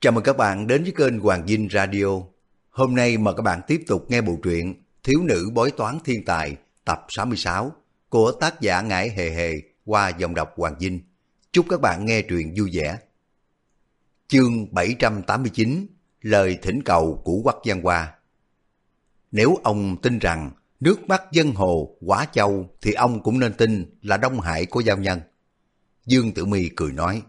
Chào mừng các bạn đến với kênh Hoàng Dinh Radio. Hôm nay mời các bạn tiếp tục nghe bộ truyện Thiếu nữ bói toán thiên tài tập 66 của tác giả Ngải Hề Hề qua dòng đọc Hoàng Dinh. Chúc các bạn nghe truyện vui vẻ. Chương 789 Lời thỉnh cầu của Quắc Giang Hoa Nếu ông tin rằng nước mắt dân hồ, quả châu thì ông cũng nên tin là Đông Hải của giao nhân. Dương Tử Mi cười nói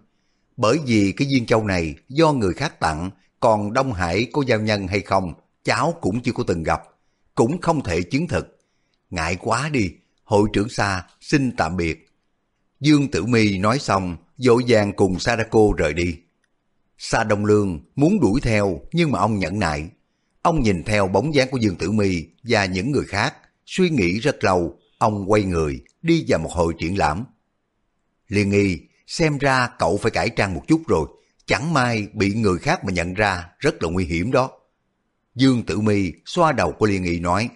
bởi vì cái viên châu này do người khác tặng, còn Đông Hải có giao nhân hay không, cháu cũng chưa có từng gặp, cũng không thể chứng thực. Ngại quá đi, hội trưởng xa xin tạm biệt. Dương Tử Mi nói xong, dội vàng cùng Sadako rời đi. Sa Đông Lương muốn đuổi theo nhưng mà ông nhẫn nại. Ông nhìn theo bóng dáng của Dương Tử Mi và những người khác, suy nghĩ rất lâu, ông quay người đi vào một hội triển lãm. Liên nghi xem ra cậu phải cải trang một chút rồi, chẳng may bị người khác mà nhận ra rất là nguy hiểm đó. Dương Tử Mi xoa đầu của Liên Nghị nói,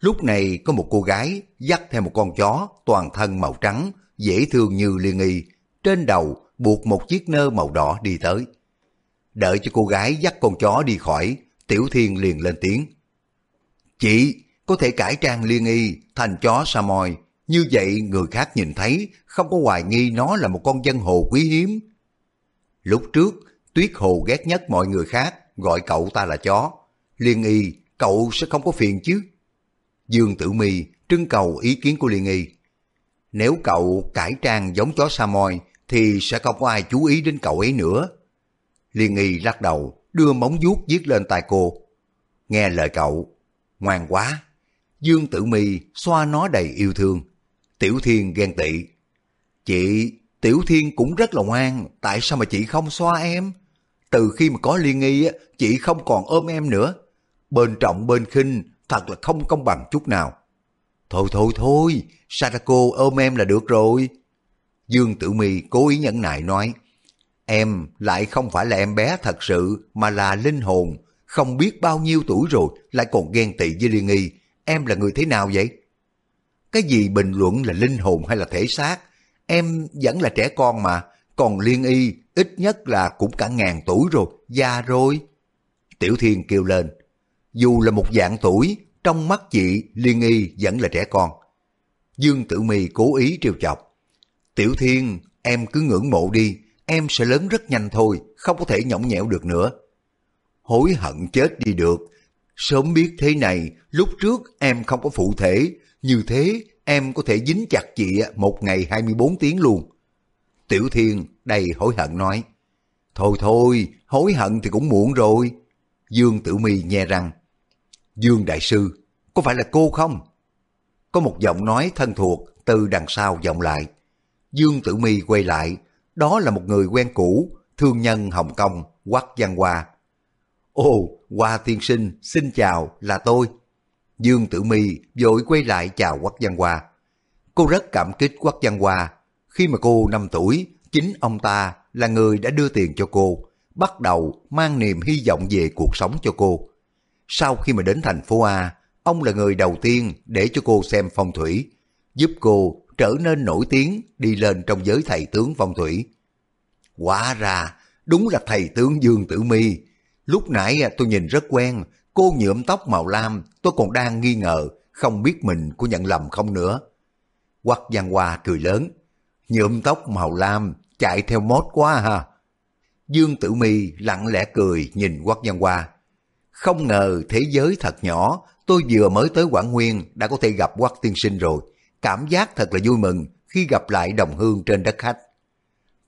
lúc này có một cô gái dắt theo một con chó toàn thân màu trắng, dễ thương như Liên Nghị, trên đầu buộc một chiếc nơ màu đỏ đi tới. Đợi cho cô gái dắt con chó đi khỏi, Tiểu Thiên liền lên tiếng. Chị có thể cải trang Liên Y thành chó Samoy như vậy người khác nhìn thấy không có hoài nghi nó là một con dân hồ quý hiếm. Lúc trước, Tuyết Hồ ghét nhất mọi người khác, gọi cậu ta là chó. Liên y, cậu sẽ không có phiền chứ? Dương Tử Mi trưng cầu ý kiến của Liên y. Nếu cậu cải trang giống chó Samoy thì sẽ không có ai chú ý đến cậu ấy nữa. Liên y lắc đầu, đưa móng vuốt viết lên tai cô. Nghe lời cậu, ngoan quá. Dương Tử Mi xoa nó đầy yêu thương. Tiểu Thiên ghen tị. Chị, Tiểu Thiên cũng rất là ngoan, tại sao mà chị không xoa em? Từ khi mà có liên nghi, chị không còn ôm em nữa. Bên trọng bên khinh, thật là không công bằng chút nào. Thôi thôi thôi, Sadako ôm em là được rồi. Dương Tử Mi cố ý nhẫn nại nói, em lại không phải là em bé thật sự mà là linh hồn, không biết bao nhiêu tuổi rồi lại còn ghen tị với Liên Nghi. Em là người thế nào vậy? Cái gì bình luận là linh hồn hay là thể xác, em vẫn là trẻ con mà, còn liên y ít nhất là cũng cả ngàn tuổi rồi, già rồi. Tiểu Thiên kêu lên, dù là một dạng tuổi, trong mắt chị liên y vẫn là trẻ con. Dương Tử Mi cố ý trêu chọc. Tiểu Thiên, em cứ ngưỡng mộ đi, em sẽ lớn rất nhanh thôi, không có thể nhõng nhẽo được nữa. Hối hận chết đi được, sớm biết thế này, lúc trước em không có phụ thể, như thế em có thể dính chặt chị một ngày 24 tiếng luôn. Tiểu Thiên đầy hối hận nói, Thôi thôi, hối hận thì cũng muộn rồi. Dương Tử Mi nghe rằng Dương Đại Sư, có phải là cô không? Có một giọng nói thân thuộc từ đằng sau vọng lại. Dương Tử Mi quay lại, đó là một người quen cũ, thương nhân Hồng Kông, Quắc Văn Hoa. Ồ, Hoa tiên sinh, xin chào, là tôi. Dương Tử Mi vội quay lại chào Quách Văn Hoa. Cô rất cảm kích Quách Văn Hoa. Khi mà cô 5 tuổi, chính ông ta là người đã đưa tiền cho cô, bắt đầu mang niềm hy vọng về cuộc sống cho cô. Sau khi mà đến thành phố A, ông là người đầu tiên để cho cô xem phong thủy, giúp cô trở nên nổi tiếng đi lên trong giới thầy tướng phong thủy. Quả ra, đúng là thầy tướng Dương Tử Mi. Lúc nãy à, tôi nhìn rất quen, Cô nhuộm tóc màu lam, tôi còn đang nghi ngờ, không biết mình có nhận lầm không nữa. Quắc Giang Hoa cười lớn, nhuộm tóc màu lam, chạy theo mốt quá ha. Dương Tử Mi lặng lẽ cười nhìn Quắc Giang Hoa. Không ngờ thế giới thật nhỏ, tôi vừa mới tới Quảng Nguyên đã có thể gặp Quắc Tiên Sinh rồi. Cảm giác thật là vui mừng khi gặp lại đồng hương trên đất khách.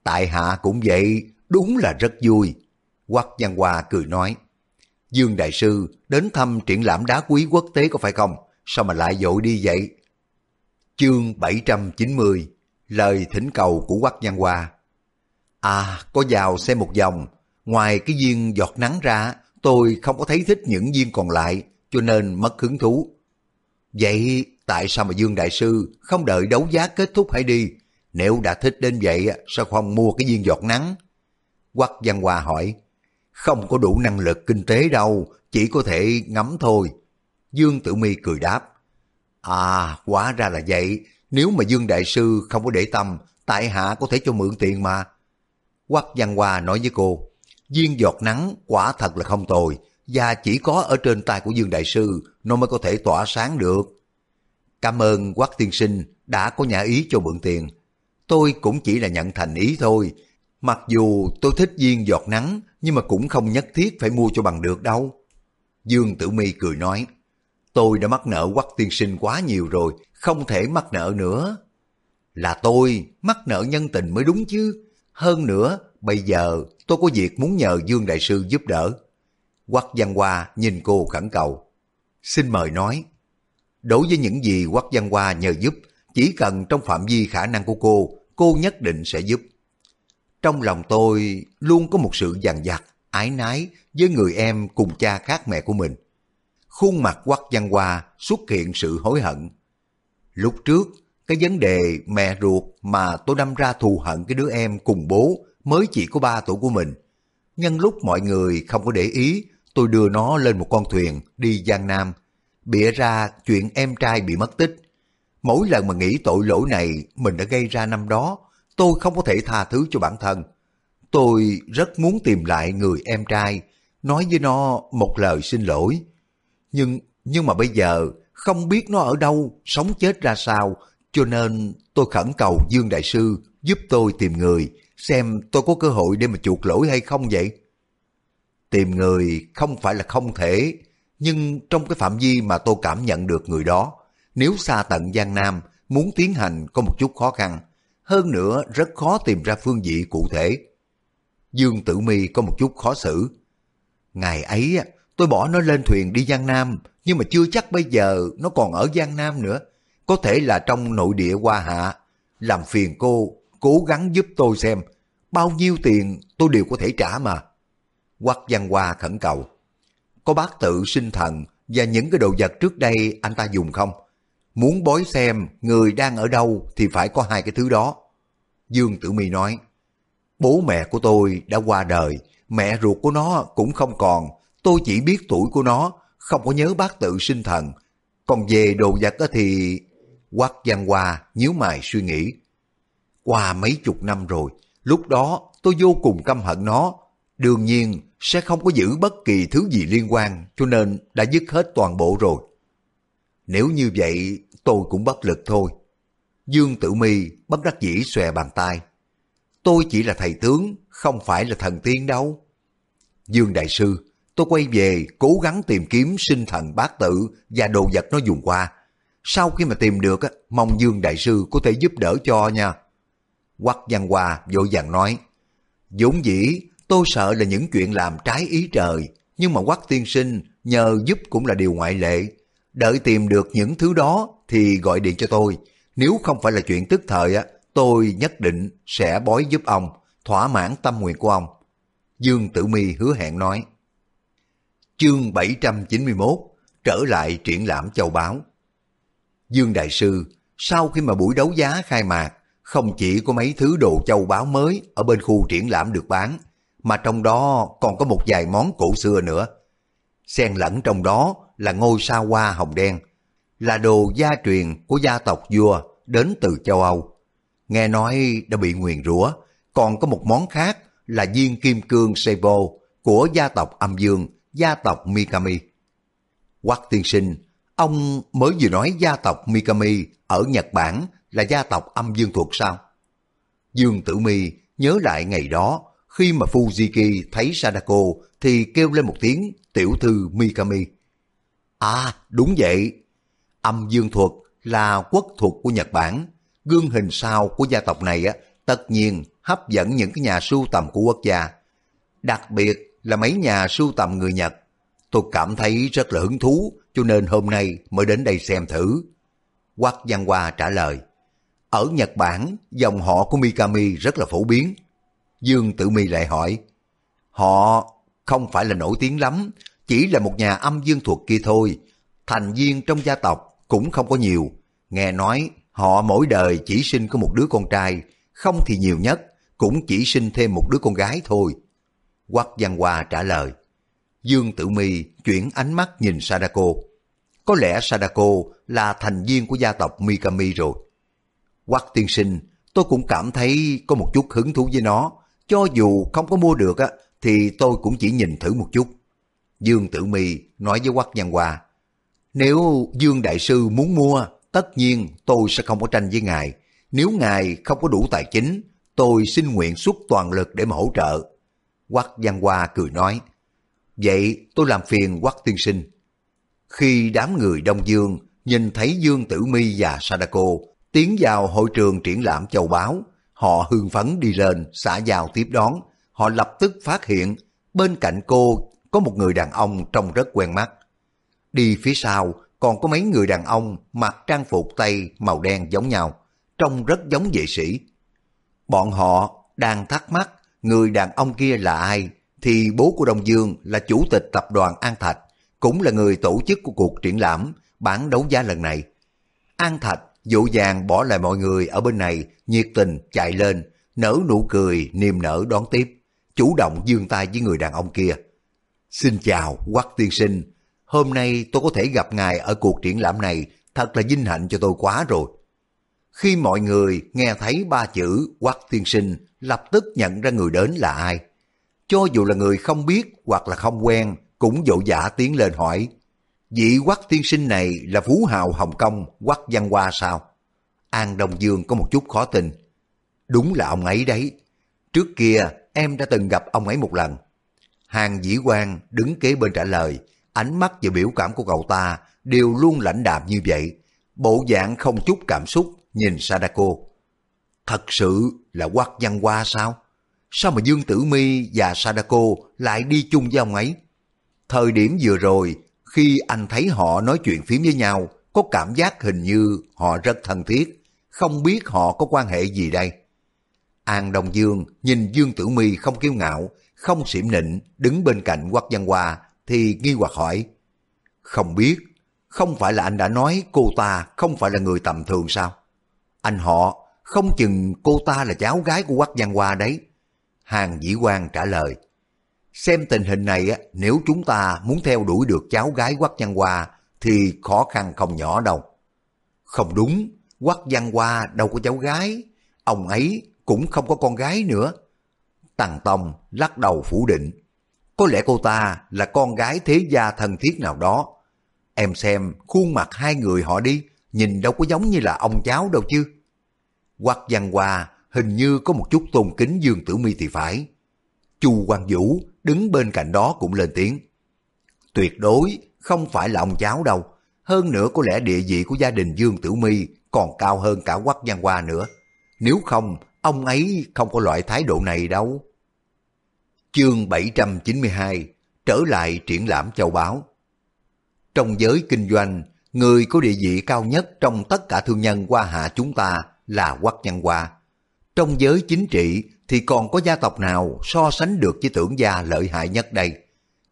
Tại hạ cũng vậy, đúng là rất vui. Quắc Giang Hoa cười nói. Dương Đại Sư đến thăm triển lãm đá quý quốc tế có phải không? Sao mà lại dội đi vậy? Chương 790 Lời thỉnh cầu của Quắc Văn Hoa À, có vào xem một vòng. Ngoài cái viên giọt nắng ra, tôi không có thấy thích những viên còn lại, cho nên mất hứng thú. Vậy tại sao mà Dương Đại Sư không đợi đấu giá kết thúc hãy đi? Nếu đã thích đến vậy, sao không mua cái viên giọt nắng? Quắc Văn Hoa hỏi không có đủ năng lực kinh tế đâu, chỉ có thể ngắm thôi. Dương Tử Mi cười đáp. À, quá ra là vậy, nếu mà Dương Đại Sư không có để tâm, tại hạ có thể cho mượn tiền mà. Quắc Văn Hoa nói với cô, viên giọt nắng quả thật là không tồi, và chỉ có ở trên tay của Dương Đại Sư nó mới có thể tỏa sáng được. Cảm ơn Quắc Tiên Sinh đã có nhà ý cho mượn tiền. Tôi cũng chỉ là nhận thành ý thôi. Mặc dù tôi thích viên giọt nắng, nhưng mà cũng không nhất thiết phải mua cho bằng được đâu. Dương Tử Mi cười nói, tôi đã mắc nợ Quắc Tiên Sinh quá nhiều rồi, không thể mắc nợ nữa. Là tôi mắc nợ nhân tình mới đúng chứ. Hơn nữa, bây giờ tôi có việc muốn nhờ Dương Đại Sư giúp đỡ. Quắc Văn Hoa nhìn cô khẩn cầu. Xin mời nói. Đối với những gì Quắc Văn Hoa nhờ giúp, chỉ cần trong phạm vi khả năng của cô, cô nhất định sẽ giúp. Trong lòng tôi luôn có một sự dằn vặt, ái nái với người em cùng cha khác mẹ của mình. Khuôn mặt Quắc Văn Hoa xuất hiện sự hối hận. Lúc trước, cái vấn đề mẹ ruột mà tôi đâm ra thù hận cái đứa em cùng bố mới chỉ có ba tuổi của mình. Nhân lúc mọi người không có để ý, tôi đưa nó lên một con thuyền đi Giang Nam, bịa ra chuyện em trai bị mất tích. Mỗi lần mà nghĩ tội lỗi này mình đã gây ra năm đó, tôi không có thể tha thứ cho bản thân. Tôi rất muốn tìm lại người em trai, nói với nó một lời xin lỗi. Nhưng nhưng mà bây giờ không biết nó ở đâu, sống chết ra sao, cho nên tôi khẩn cầu Dương Đại Sư giúp tôi tìm người, xem tôi có cơ hội để mà chuộc lỗi hay không vậy. Tìm người không phải là không thể, nhưng trong cái phạm vi mà tôi cảm nhận được người đó, nếu xa tận Giang Nam muốn tiến hành có một chút khó khăn, hơn nữa rất khó tìm ra phương vị cụ thể. Dương Tử Mi có một chút khó xử. Ngày ấy tôi bỏ nó lên thuyền đi Giang Nam, nhưng mà chưa chắc bây giờ nó còn ở Giang Nam nữa. Có thể là trong nội địa Hoa Hạ. Làm phiền cô, cố gắng giúp tôi xem, bao nhiêu tiền tôi đều có thể trả mà. Quắc Văn Hoa khẩn cầu. Có bác tự sinh thần và những cái đồ vật trước đây anh ta dùng không? Muốn bói xem người đang ở đâu thì phải có hai cái thứ đó. Dương Tử Mi nói, bố mẹ của tôi đã qua đời, mẹ ruột của nó cũng không còn, tôi chỉ biết tuổi của nó, không có nhớ bác tự sinh thần. Còn về đồ vật thì... Quắc Giang Hoa nhíu mày suy nghĩ. Qua mấy chục năm rồi, lúc đó tôi vô cùng căm hận nó. Đương nhiên sẽ không có giữ bất kỳ thứ gì liên quan cho nên đã dứt hết toàn bộ rồi. Nếu như vậy tôi cũng bất lực thôi. Dương Tử Mi bất đắc dĩ xòe bàn tay. Tôi chỉ là thầy tướng, không phải là thần tiên đâu. Dương Đại Sư, tôi quay về cố gắng tìm kiếm sinh thần bát tự và đồ vật nó dùng qua. Sau khi mà tìm được, mong Dương Đại Sư có thể giúp đỡ cho nha. Quắc Văn Hoa vội vàng nói, vốn dĩ tôi sợ là những chuyện làm trái ý trời, nhưng mà Quắc Tiên Sinh nhờ giúp cũng là điều ngoại lệ. Đợi tìm được những thứ đó thì gọi điện cho tôi. Nếu không phải là chuyện tức thời, á, tôi nhất định sẽ bói giúp ông, thỏa mãn tâm nguyện của ông. Dương Tử Mi hứa hẹn nói. Chương 791 Trở lại triển lãm châu báu Dương Đại Sư, sau khi mà buổi đấu giá khai mạc, không chỉ có mấy thứ đồ châu báu mới ở bên khu triển lãm được bán, mà trong đó còn có một vài món cổ xưa nữa. Xen lẫn trong đó là ngôi sao hoa hồng đen, là đồ gia truyền của gia tộc vua đến từ châu Âu. Nghe nói đã bị nguyền rủa, còn có một món khác là viên kim cương Seibo của gia tộc âm dương, gia tộc Mikami. Quắc tiên sinh, ông mới vừa nói gia tộc Mikami ở Nhật Bản là gia tộc âm dương thuộc sao? Dương Tử Mi nhớ lại ngày đó, khi mà Fujiki thấy Sadako thì kêu lên một tiếng tiểu thư Mikami. À, đúng vậy. Âm dương thuật là quốc thuộc của Nhật Bản. Gương hình sao của gia tộc này á, tất nhiên hấp dẫn những cái nhà sưu tầm của quốc gia. Đặc biệt là mấy nhà sưu tầm người Nhật. Tôi cảm thấy rất là hứng thú cho nên hôm nay mới đến đây xem thử. Quắc Giang Hoa trả lời. Ở Nhật Bản, dòng họ của Mikami rất là phổ biến. Dương Tử Mi lại hỏi. Họ không phải là nổi tiếng lắm, chỉ là một nhà âm dương thuật kia thôi. Thành viên trong gia tộc cũng không có nhiều. Nghe nói họ mỗi đời chỉ sinh có một đứa con trai, không thì nhiều nhất cũng chỉ sinh thêm một đứa con gái thôi. Quắc Văn hòa trả lời. Dương Tử Mi chuyển ánh mắt nhìn Sadako. Có lẽ Sadako là thành viên của gia tộc Mikami rồi. Quắc tiên sinh, tôi cũng cảm thấy có một chút hứng thú với nó. Cho dù không có mua được, á, thì tôi cũng chỉ nhìn thử một chút. Dương Tử Mi nói với Quách Văn hòa nếu Dương Đại Sư muốn mua, tất nhiên tôi sẽ không có tranh với ngài. Nếu ngài không có đủ tài chính, tôi xin nguyện xuất toàn lực để mà hỗ trợ. Quách Văn Hoa cười nói, vậy tôi làm phiền Quách Tiên Sinh. Khi đám người Đông Dương nhìn thấy Dương Tử Mi và Sadako tiến vào hội trường triển lãm châu báu, họ hưng phấn đi lên xã giao tiếp đón. Họ lập tức phát hiện bên cạnh cô có một người đàn ông trông rất quen mắt. Đi phía sau còn có mấy người đàn ông mặc trang phục Tây màu đen giống nhau, trông rất giống vệ sĩ. Bọn họ đang thắc mắc người đàn ông kia là ai, thì bố của Đông Dương là chủ tịch tập đoàn An Thạch, cũng là người tổ chức của cuộc triển lãm bán đấu giá lần này. An Thạch dụ dàng bỏ lại mọi người ở bên này, nhiệt tình chạy lên, nở nụ cười niềm nở đón tiếp, chủ động dương tay với người đàn ông kia. Xin chào, Quắc tiên sinh, hôm nay tôi có thể gặp ngài ở cuộc triển lãm này, thật là vinh hạnh cho tôi quá rồi. Khi mọi người nghe thấy ba chữ Quắc tiên sinh, lập tức nhận ra người đến là ai. Cho dù là người không biết hoặc là không quen, cũng dỗ dã tiến lên hỏi, vị quắc tiên sinh này là phú hào Hồng Kông quắc văn hoa sao? An Đông Dương có một chút khó tin. Đúng là ông ấy đấy. Trước kia em đã từng gặp ông ấy một lần. Hàng dĩ quan đứng kế bên trả lời, ánh mắt và biểu cảm của cậu ta đều luôn lãnh đạm như vậy. Bộ dạng không chút cảm xúc nhìn Sadako. Thật sự là quắc văn hoa sao? Sao mà Dương Tử Mi và Sadako lại đi chung với ông ấy? Thời điểm vừa rồi, khi anh thấy họ nói chuyện phím với nhau, có cảm giác hình như họ rất thân thiết, không biết họ có quan hệ gì đây. An Đông Dương nhìn Dương Tử Mi không kiêu ngạo, không xỉm nịnh, đứng bên cạnh Quách Văn Hoa thì nghi hoặc hỏi. Không biết, không phải là anh đã nói cô ta không phải là người tầm thường sao? Anh họ, không chừng cô ta là cháu gái của Quách Văn Hoa đấy. Hàng Dĩ Quang trả lời. Xem tình hình này, nếu chúng ta muốn theo đuổi được cháu gái Quách Văn Hoa thì khó khăn không nhỏ đâu. Không đúng, Quách Văn Hoa đâu có cháu gái, ông ấy cũng không có con gái nữa. Tằng Tông lắc đầu phủ định. Có lẽ cô ta là con gái thế gia thân thiết nào đó. Em xem khuôn mặt hai người họ đi, nhìn đâu có giống như là ông cháu đâu chứ. Quách Văn Hoa hình như có một chút tôn kính Dương Tử Mi thì phải. Chu Quang Vũ đứng bên cạnh đó cũng lên tiếng. Tuyệt đối không phải là ông cháu đâu. Hơn nữa có lẽ địa vị của gia đình Dương Tử Mi còn cao hơn cả Quách Văn Hoa nữa. Nếu không, ông ấy không có loại thái độ này đâu. Chương 792 Trở lại triển lãm châu báu Trong giới kinh doanh, người có địa vị cao nhất trong tất cả thương nhân qua hạ chúng ta là Quách nhân Hoa. Trong giới chính trị thì còn có gia tộc nào so sánh được với tưởng gia lợi hại nhất đây.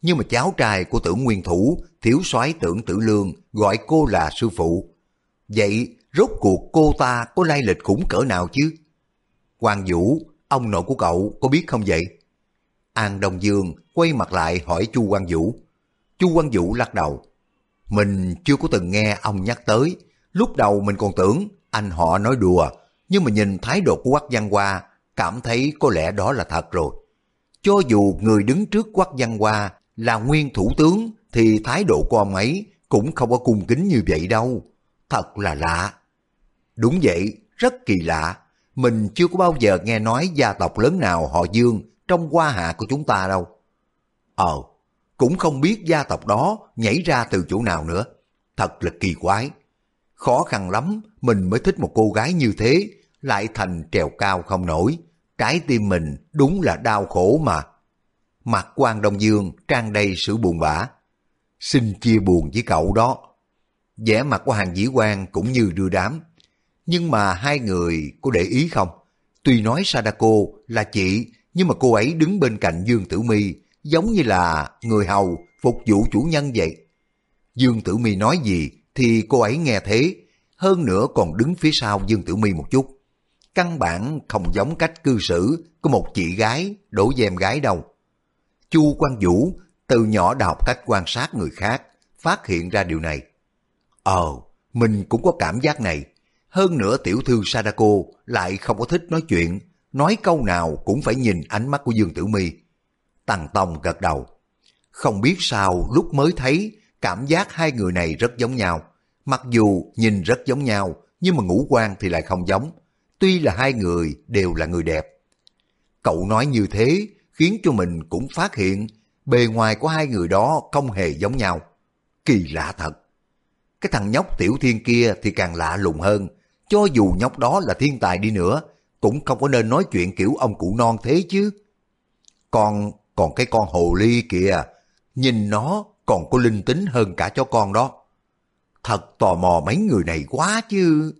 Nhưng mà cháu trai của tưởng nguyên thủ, thiếu soái tưởng tử lương, gọi cô là sư phụ. Vậy rốt cuộc cô ta có lai lịch khủng cỡ nào chứ? Hoàng Vũ, ông nội của cậu có biết không vậy? An Đông Dương quay mặt lại hỏi Chu Quang Vũ. Chu Quang Vũ lắc đầu. Mình chưa có từng nghe ông nhắc tới. Lúc đầu mình còn tưởng anh họ nói đùa, nhưng mà nhìn thái độ của Quách Văn Hoa cảm thấy có lẽ đó là thật rồi. Cho dù người đứng trước quắc văn hoa là nguyên thủ tướng thì thái độ của ông ấy cũng không có cung kính như vậy đâu. Thật là lạ. Đúng vậy, rất kỳ lạ. Mình chưa có bao giờ nghe nói gia tộc lớn nào họ Dương trong hoa hạ của chúng ta đâu. Ờ, cũng không biết gia tộc đó nhảy ra từ chỗ nào nữa. Thật là kỳ quái. Khó khăn lắm mình mới thích một cô gái như thế lại thành trèo cao không nổi. Trái tim mình đúng là đau khổ mà. Mặt quan Đông Dương trang đầy sự buồn bã. Xin chia buồn với cậu đó. vẻ mặt của hàng dĩ quan cũng như đưa đám. Nhưng mà hai người có để ý không? Tuy nói Sadako là chị, nhưng mà cô ấy đứng bên cạnh Dương Tử Mi giống như là người hầu phục vụ chủ nhân vậy. Dương Tử Mi nói gì thì cô ấy nghe thế, hơn nữa còn đứng phía sau Dương Tử Mi một chút căn bản không giống cách cư xử của một chị gái đổ dèm gái đâu. Chu Quang Vũ từ nhỏ đã học cách quan sát người khác, phát hiện ra điều này. Ờ, mình cũng có cảm giác này. Hơn nữa tiểu thư Sadako lại không có thích nói chuyện, nói câu nào cũng phải nhìn ánh mắt của Dương Tử Mi. Tằng Tông gật đầu. Không biết sao lúc mới thấy cảm giác hai người này rất giống nhau. Mặc dù nhìn rất giống nhau, nhưng mà ngũ quan thì lại không giống. Tuy là hai người đều là người đẹp. Cậu nói như thế khiến cho mình cũng phát hiện bề ngoài của hai người đó không hề giống nhau. Kỳ lạ thật. Cái thằng nhóc tiểu thiên kia thì càng lạ lùng hơn. Cho dù nhóc đó là thiên tài đi nữa, cũng không có nên nói chuyện kiểu ông cụ non thế chứ. Còn, còn cái con hồ ly kìa, nhìn nó còn có linh tính hơn cả cho con đó. Thật tò mò mấy người này quá chứ.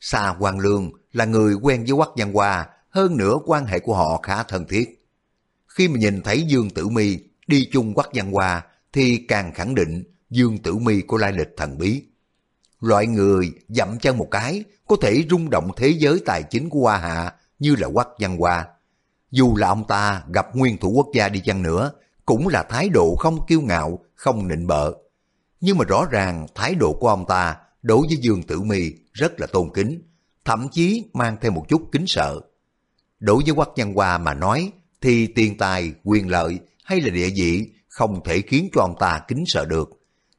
Sa Hoàng Lương là người quen với Quắc Văn Hoa, hơn nữa quan hệ của họ khá thân thiết. Khi mà nhìn thấy Dương Tử Mi đi chung Quắc Văn Hoa thì càng khẳng định Dương Tử Mi có lai lịch thần bí. Loại người dậm chân một cái có thể rung động thế giới tài chính của Hoa Hạ như là Quắc Văn Hoa. Dù là ông ta gặp nguyên thủ quốc gia đi chăng nữa, cũng là thái độ không kiêu ngạo, không nịnh bợ. Nhưng mà rõ ràng thái độ của ông ta đối với Dương Tử Mi rất là tôn kính, thậm chí mang theo một chút kính sợ. Đối với Quắc Văn Hoa mà nói, thì tiền tài, quyền lợi hay là địa vị không thể khiến cho ông ta kính sợ được.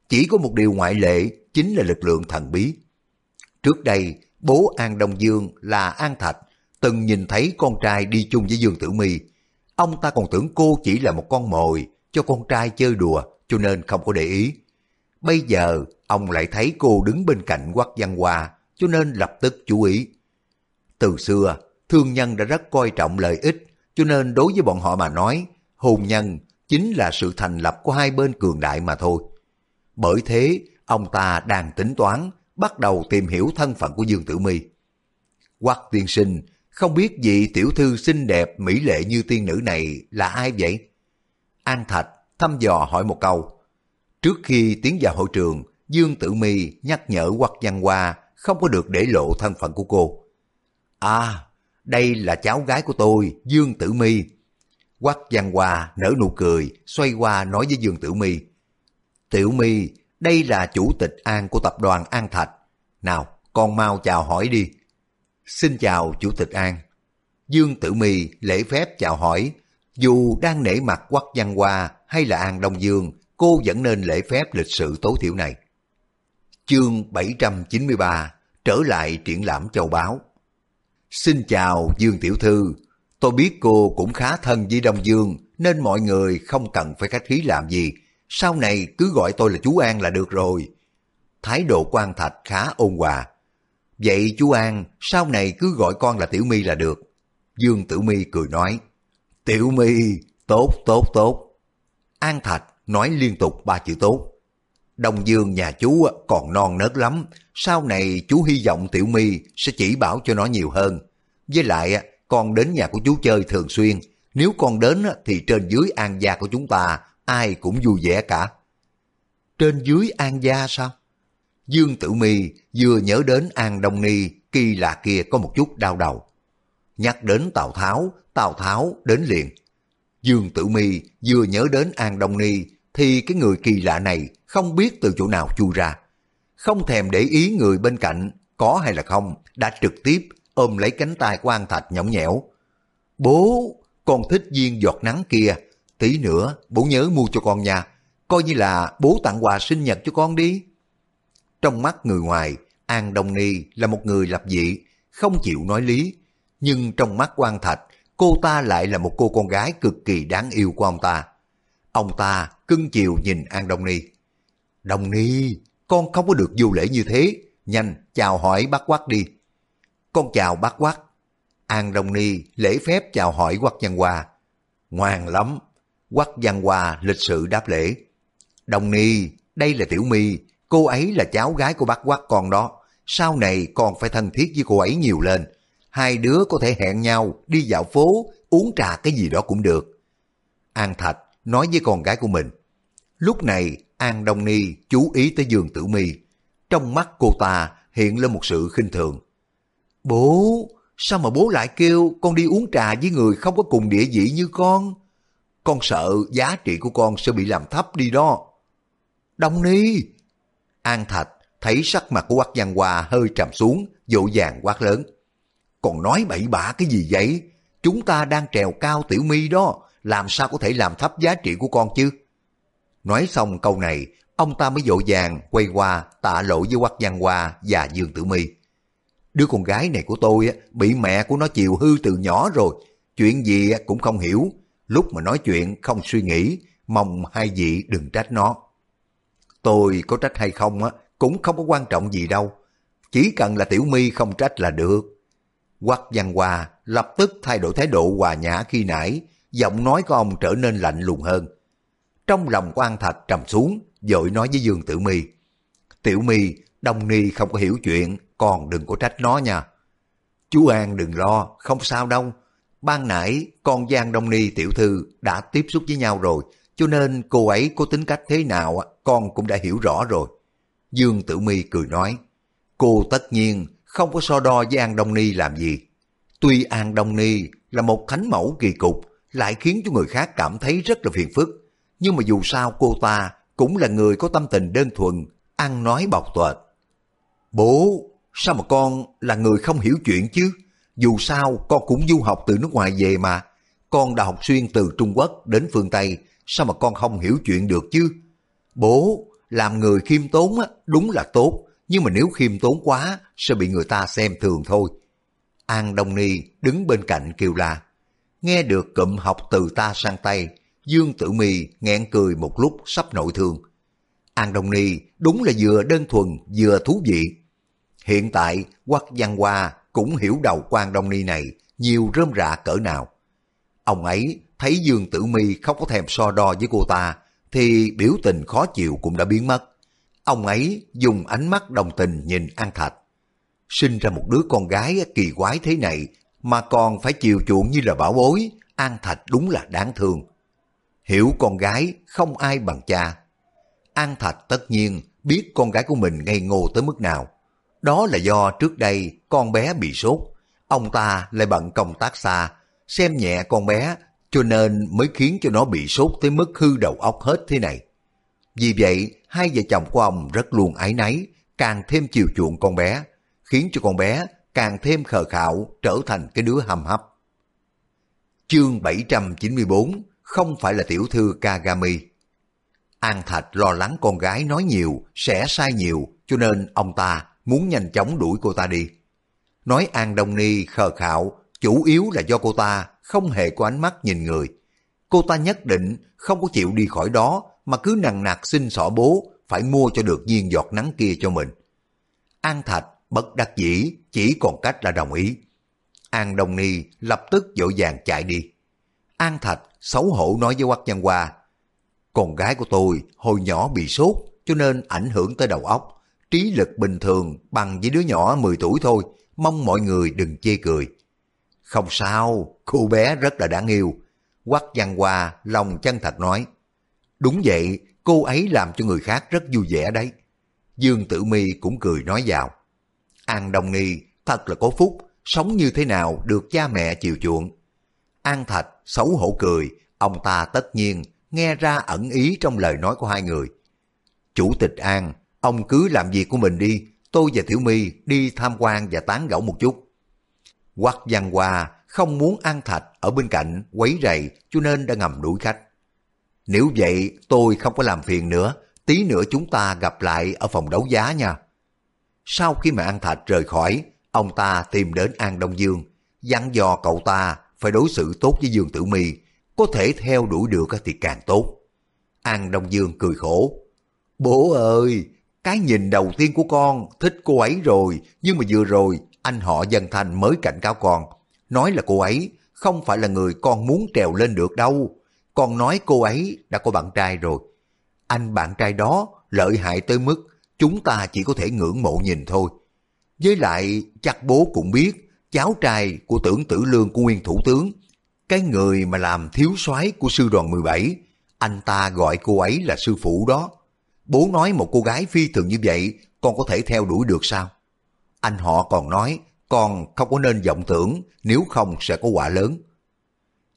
Chỉ có một điều ngoại lệ chính là lực lượng thần bí. Trước đây, bố An Đông Dương là An Thạch, từng nhìn thấy con trai đi chung với Dương Tử Mi. Ông ta còn tưởng cô chỉ là một con mồi cho con trai chơi đùa, cho nên không có để ý. Bây giờ, ông lại thấy cô đứng bên cạnh Quắc Văn Hoa, cho nên lập tức chú ý. Từ xưa, thương nhân đã rất coi trọng lợi ích, cho nên đối với bọn họ mà nói, hôn nhân chính là sự thành lập của hai bên cường đại mà thôi. Bởi thế, ông ta đang tính toán, bắt đầu tìm hiểu thân phận của Dương Tử Mi. Quắc tiên sinh, không biết vị tiểu thư xinh đẹp, mỹ lệ như tiên nữ này là ai vậy? An Thạch thăm dò hỏi một câu. Trước khi tiến vào hội trường, Dương Tử Mi nhắc nhở Quắc Văn Hoa không có được để lộ thân phận của cô. À, đây là cháu gái của tôi, Dương Tử Mi. Quắc Văn Hoa nở nụ cười, xoay qua nói với Dương Tử Mi. Tiểu Mi, đây là chủ tịch An của tập đoàn An Thạch. Nào, con mau chào hỏi đi. Xin chào chủ tịch An. Dương Tử Mi lễ phép chào hỏi. Dù đang nể mặt Quắc Văn Hoa hay là An Đông Dương, cô vẫn nên lễ phép lịch sự tối thiểu này. Chương 793 Trở lại triển lãm châu báu Xin chào Dương Tiểu Thư, tôi biết cô cũng khá thân với Đông Dương nên mọi người không cần phải khách khí làm gì, sau này cứ gọi tôi là chú An là được rồi. Thái độ quan thạch khá ôn hòa. Vậy chú An, sau này cứ gọi con là Tiểu My là được. Dương Tử My cười nói, Tiểu My, tốt, tốt, tốt. An Thạch nói liên tục ba chữ tốt. Đông Dương nhà chú còn non nớt lắm, sau này chú hy vọng Tiểu My sẽ chỉ bảo cho nó nhiều hơn. Với lại, con đến nhà của chú chơi thường xuyên, nếu con đến thì trên dưới an gia của chúng ta ai cũng vui vẻ cả. Trên dưới an gia sao? Dương Tử Mi vừa nhớ đến An Đông Ni kỳ lạ kia có một chút đau đầu. Nhắc đến Tào Tháo, Tào Tháo đến liền. Dương Tử Mi vừa nhớ đến An Đông Ni thì cái người kỳ lạ này không biết từ chỗ nào chui ra. Không thèm để ý người bên cạnh có hay là không, đã trực tiếp ôm lấy cánh tay của An Thạch nhõng nhẽo. Bố, con thích viên giọt nắng kia, tí nữa bố nhớ mua cho con nha, coi như là bố tặng quà sinh nhật cho con đi. Trong mắt người ngoài, An Đông Ni là một người lập dị, không chịu nói lý, nhưng trong mắt quan Thạch, cô ta lại là một cô con gái cực kỳ đáng yêu của ông ta. Ông ta cưng chiều nhìn An Đông Ni. Đông Ni, con không có được vô lễ như thế, nhanh chào hỏi bác quát đi. Con chào bác quát. An Đông Ni lễ phép chào hỏi quắc nhân hòa. Ngoan lắm. Quắc văn hoa lịch sự đáp lễ. Đồng Ni, đây là Tiểu My, cô ấy là cháu gái của bác Quắc con đó. Sau này con phải thân thiết với cô ấy nhiều lên. Hai đứa có thể hẹn nhau đi dạo phố, uống trà cái gì đó cũng được. An Thạch nói với con gái của mình. Lúc này An Đông Ni chú ý tới Dương Tử Mi. Trong mắt cô ta hiện lên một sự khinh thường. Bố, sao mà bố lại kêu con đi uống trà với người không có cùng địa vị như con? Con sợ giá trị của con sẽ bị làm thấp đi đó. Đông Ni! An Thạch thấy sắc mặt của quách văn hòa hơi trầm xuống, dỗ dàng quát lớn. Còn nói bậy bạ cái gì vậy? Chúng ta đang trèo cao tiểu mi đó, làm sao có thể làm thấp giá trị của con chứ? Nói xong câu này, ông ta mới dỗ dàng quay qua tạ lỗi với Quách Văn Hoa và Dương Tử My. Đứa con gái này của tôi bị mẹ của nó chiều hư từ nhỏ rồi, chuyện gì cũng không hiểu, lúc mà nói chuyện không suy nghĩ, mong hai vị đừng trách nó. Tôi có trách hay không á, cũng không có quan trọng gì đâu, chỉ cần là Tiểu My không trách là được. Quắc Văn Hòa lập tức thay đổi thái độ hòa nhã khi nãy, giọng nói của ông trở nên lạnh lùng hơn. Trong lòng của An Thạch trầm xuống, dội nói với Dương Tử My. Tiểu My, Đông Ni không có hiểu chuyện, còn đừng có trách nó nha. Chú An đừng lo, không sao đâu. Ban nãy con Giang Đông Ni tiểu thư đã tiếp xúc với nhau rồi, cho nên cô ấy có tính cách thế nào con cũng đã hiểu rõ rồi. Dương Tử Mi cười nói, cô tất nhiên không có so đo với An Đông Ni làm gì. Tuy An Đông Ni là một thánh mẫu kỳ cục, lại khiến cho người khác cảm thấy rất là phiền phức. Nhưng mà dù sao cô ta cũng là người có tâm tình đơn thuần, ăn nói bọc tuệt. Bố, sao mà con là người không hiểu chuyện chứ? Dù sao con cũng du học từ nước ngoài về mà. Con đã học xuyên từ Trung Quốc đến phương Tây, sao mà con không hiểu chuyện được chứ? Bố, làm người khiêm tốn á, đúng là tốt, nhưng mà nếu khiêm tốn quá sẽ bị người ta xem thường thôi. An Đông Ni đứng bên cạnh kêu la. Nghe được cụm học từ ta sang Tây, Dương Tử Mi nghẹn cười một lúc sắp nội thương. An Đông Ni đúng là vừa đơn thuần vừa thú vị. Hiện tại Quách Văn Hoa cũng hiểu đầu quan Đông Ni này nhiều rơm rạ cỡ nào. Ông ấy thấy Dương Tử Mi không có thèm so đo với cô ta thì biểu tình khó chịu cũng đã biến mất. Ông ấy dùng ánh mắt đồng tình nhìn An Thạch. Sinh ra một đứa con gái kỳ quái thế này mà còn phải chiều chuộng như là bảo bối, An Thạch đúng là đáng thương. Hiểu con gái không ai bằng cha. An Thạch tất nhiên biết con gái của mình ngây ngô tới mức nào. Đó là do trước đây con bé bị sốt, ông ta lại bận công tác xa, xem nhẹ con bé cho nên mới khiến cho nó bị sốt tới mức hư đầu óc hết thế này. Vì vậy, hai vợ chồng của ông rất luôn ái náy, càng thêm chiều chuộng con bé, khiến cho con bé càng thêm khờ khạo trở thành cái đứa hầm hấp. Chương 794 không phải là tiểu thư Kagami. An Thạch lo lắng con gái nói nhiều, sẽ sai nhiều, cho nên ông ta muốn nhanh chóng đuổi cô ta đi. Nói An Đông Ni khờ khạo, chủ yếu là do cô ta không hề có ánh mắt nhìn người. Cô ta nhất định không có chịu đi khỏi đó mà cứ nằng nặc xin xỏ bố phải mua cho được viên giọt nắng kia cho mình. An Thạch bất đắc dĩ chỉ còn cách là đồng ý. An Đông Ni lập tức dội vàng chạy đi. An Thạch xấu hổ nói với Quách Văn Hoa, con gái của tôi hồi nhỏ bị sốt cho nên ảnh hưởng tới đầu óc. Trí lực bình thường bằng với đứa nhỏ 10 tuổi thôi, mong mọi người đừng chê cười. Không sao, cô bé rất là đáng yêu. Quắc Văn Hoa lòng chân thật nói, đúng vậy, cô ấy làm cho người khác rất vui vẻ đấy. Dương Tử Mi cũng cười nói vào. An đồng Ni thật là có phúc, sống như thế nào được cha mẹ chiều chuộng. An Thạch xấu hổ cười, ông ta tất nhiên nghe ra ẩn ý trong lời nói của hai người. Chủ tịch An, ông cứ làm việc của mình đi, tôi và Tiểu My đi tham quan và tán gẫu một chút. Quách Văn Hoa không muốn An Thạch ở bên cạnh quấy rầy cho nên đã ngầm đuổi khách. Nếu vậy tôi không có làm phiền nữa, tí nữa chúng ta gặp lại ở phòng đấu giá nha. Sau khi mà An Thạch rời khỏi, ông ta tìm đến An Đông Dương, dặn dò cậu ta phải đối xử tốt với Dương Tử my, có thể theo đuổi được thì càng tốt. An Đông Dương cười khổ. Bố ơi, cái nhìn đầu tiên của con thích cô ấy rồi, nhưng mà vừa rồi anh họ dân thành mới cảnh cáo con, nói là cô ấy không phải là người con muốn trèo lên được đâu. Con nói cô ấy đã có bạn trai rồi. Anh bạn trai đó lợi hại tới mức chúng ta chỉ có thể ngưỡng mộ nhìn thôi. Với lại chắc bố cũng biết cháu trai của tưởng tử lương của nguyên thủ tướng, cái người mà làm thiếu soái của sư đoàn 17, anh ta gọi cô ấy là sư phụ đó. Bố nói một cô gái phi thường như vậy, con có thể theo đuổi được sao? Anh họ còn nói, con không có nên vọng tưởng, nếu không sẽ có quả lớn.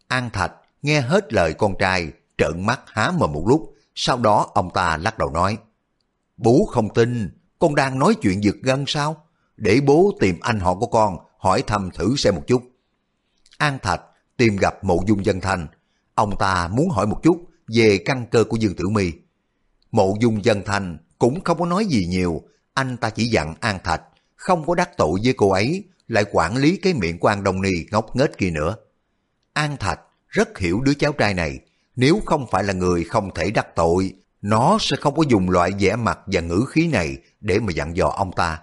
An Thạch nghe hết lời con trai, trợn mắt há mồm một lúc, sau đó ông ta lắc đầu nói, Bố không tin, con đang nói chuyện giật gân sao? Để bố tìm anh họ của con, hỏi thăm thử xem một chút. An Thạch tìm gặp mộ dung dân Thành, Ông ta muốn hỏi một chút về căn cơ của Dương Tử Mi. Mộ dung dân thành cũng không có nói gì nhiều, anh ta chỉ dặn An Thạch không có đắc tội với cô ấy, lại quản lý cái miệng của An Đông Ni ngốc nghếch kia nữa. An Thạch rất hiểu đứa cháu trai này, nếu không phải là người không thể đắc tội, nó sẽ không có dùng loại vẻ mặt và ngữ khí này để mà dặn dò ông ta.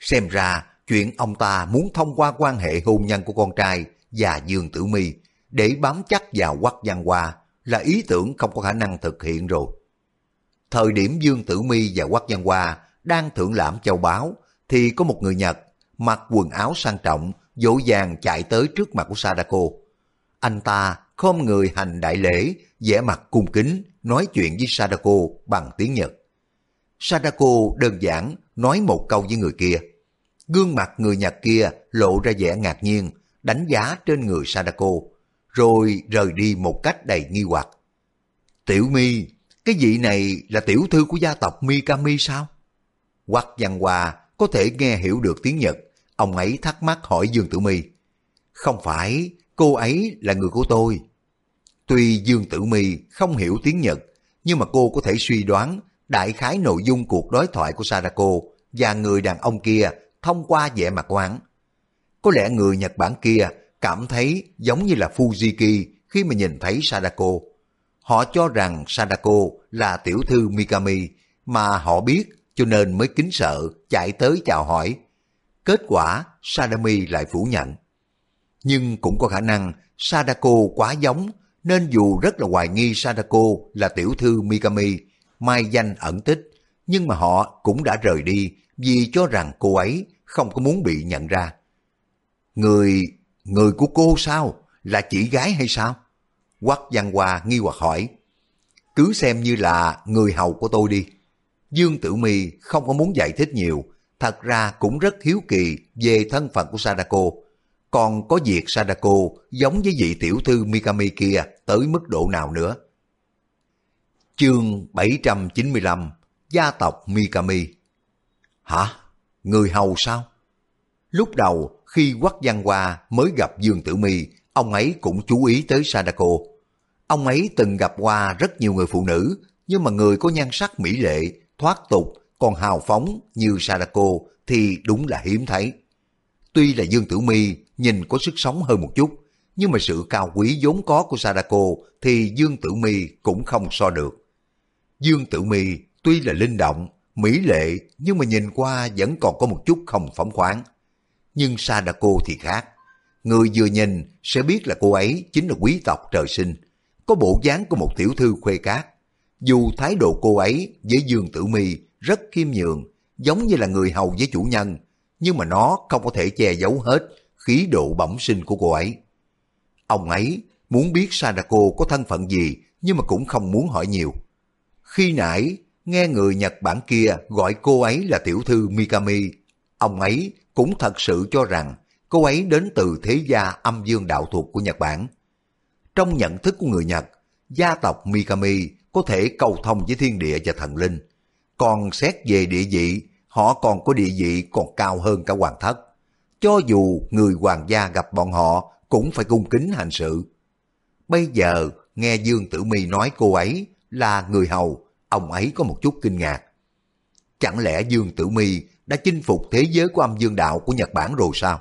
Xem ra, chuyện ông ta muốn thông qua quan hệ hôn nhân của con trai và Dương Tử Mi để bám chắc vào quắc văn hoa là ý tưởng không có khả năng thực hiện rồi. Thời điểm Dương Tử Mi và quách văn hoa đang thưởng lãm châu báu thì có một người Nhật mặc quần áo sang trọng dỗ dàng chạy tới trước mặt của Sadako. Anh ta khom người hành đại lễ, vẻ mặt cung kính, nói chuyện với Sadako bằng tiếng Nhật. Sadako đơn giản nói một câu với người kia. Gương mặt người Nhật kia lộ ra vẻ ngạc nhiên, đánh giá trên người Sadako, rồi rời đi một cách đầy nghi hoặc. Tiểu mi, cái vị này là tiểu thư của gia tộc Mikami sao? Hoặc văn hòa có thể nghe hiểu được tiếng Nhật, ông ấy thắc mắc hỏi Dương Tử Mi. Không phải, cô ấy là người của tôi. Tuy Dương Tử Mi không hiểu tiếng Nhật, nhưng mà cô có thể suy đoán đại khái nội dung cuộc đối thoại của Sadako và người đàn ông kia thông qua vẻ mặt quán. Có lẽ người Nhật Bản kia cảm thấy giống như là Fujiki khi mà nhìn thấy Sadako. Họ cho rằng Sadako là tiểu thư Mikami mà họ biết cho nên mới kính sợ chạy tới chào hỏi. Kết quả Sadami lại phủ nhận. Nhưng cũng có khả năng Sadako quá giống nên dù rất là hoài nghi Sadako là tiểu thư Mikami, mai danh ẩn tích, nhưng mà họ cũng đã rời đi vì cho rằng cô ấy không có muốn bị nhận ra. Người, người của cô sao? Là chị gái hay sao? Quách Văn Hoa nghi hoặc hỏi. Cứ xem như là người hầu của tôi đi. Dương Tử Mi không có muốn giải thích nhiều, thật ra cũng rất hiếu kỳ về thân phận của Sadako. Còn có việc Sadako giống với vị tiểu thư Mikami kia tới mức độ nào nữa. Chương 795 Gia tộc Mikami Hả? Người hầu sao? Lúc đầu khi Quắc Văn Hoa mới gặp Dương Tử Mi, ông ấy cũng chú ý tới Sadako. Ông ấy từng gặp qua rất nhiều người phụ nữ, nhưng mà người có nhan sắc mỹ lệ, thoát tục, còn hào phóng như Sadako thì đúng là hiếm thấy. Tuy là Dương Tử Mi nhìn có sức sống hơn một chút, nhưng mà sự cao quý vốn có của Sadako thì Dương Tử Mi cũng không so được. Dương Tử Mi tuy là linh động, mỹ lệ nhưng mà nhìn qua vẫn còn có một chút không phóng khoáng. Nhưng Sadako thì khác. Người vừa nhìn sẽ biết là cô ấy chính là quý tộc trời sinh, có bộ dáng của một tiểu thư khuê cát. Dù thái độ cô ấy với Dương Tử Mi rất khiêm nhường, giống như là người hầu với chủ nhân, nhưng mà nó không có thể che giấu hết khí độ bẩm sinh của cô ấy. Ông ấy muốn biết Sadako có thân phận gì nhưng mà cũng không muốn hỏi nhiều. Khi nãy nghe người Nhật Bản kia gọi cô ấy là tiểu thư Mikami, ông ấy cũng thật sự cho rằng cô ấy đến từ thế gia âm dương đạo thuật của Nhật Bản. Trong nhận thức của người Nhật, gia tộc Mikami có thể cầu thông với thiên địa và thần linh. Còn xét về địa vị, họ còn có địa vị còn cao hơn cả hoàng thất. Cho dù người hoàng gia gặp bọn họ cũng phải cung kính hành sự. Bây giờ nghe Dương Tử Mi nói cô ấy là người hầu, ông ấy có một chút kinh ngạc. Chẳng lẽ Dương Tử Mi đã chinh phục thế giới của âm dương đạo của Nhật Bản rồi sao?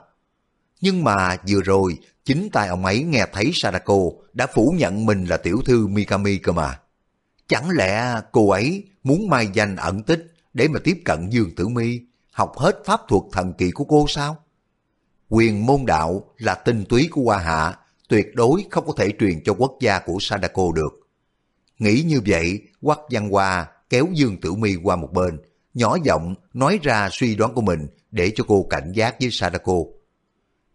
Nhưng mà vừa rồi, chính tay ông ấy nghe thấy Sadako đã phủ nhận mình là tiểu thư Mikami cơ mà. Chẳng lẽ cô ấy muốn mai danh ẩn tích để mà tiếp cận Dương Tử Mi, học hết pháp thuật thần kỳ của cô sao? Quyền môn đạo là tinh túy của Hoa Hạ, tuyệt đối không có thể truyền cho quốc gia của Sadako được. Nghĩ như vậy, Quắc Văn Hoa kéo Dương Tử Mi qua một bên, nhỏ giọng nói ra suy đoán của mình để cho cô cảnh giác với Sadako.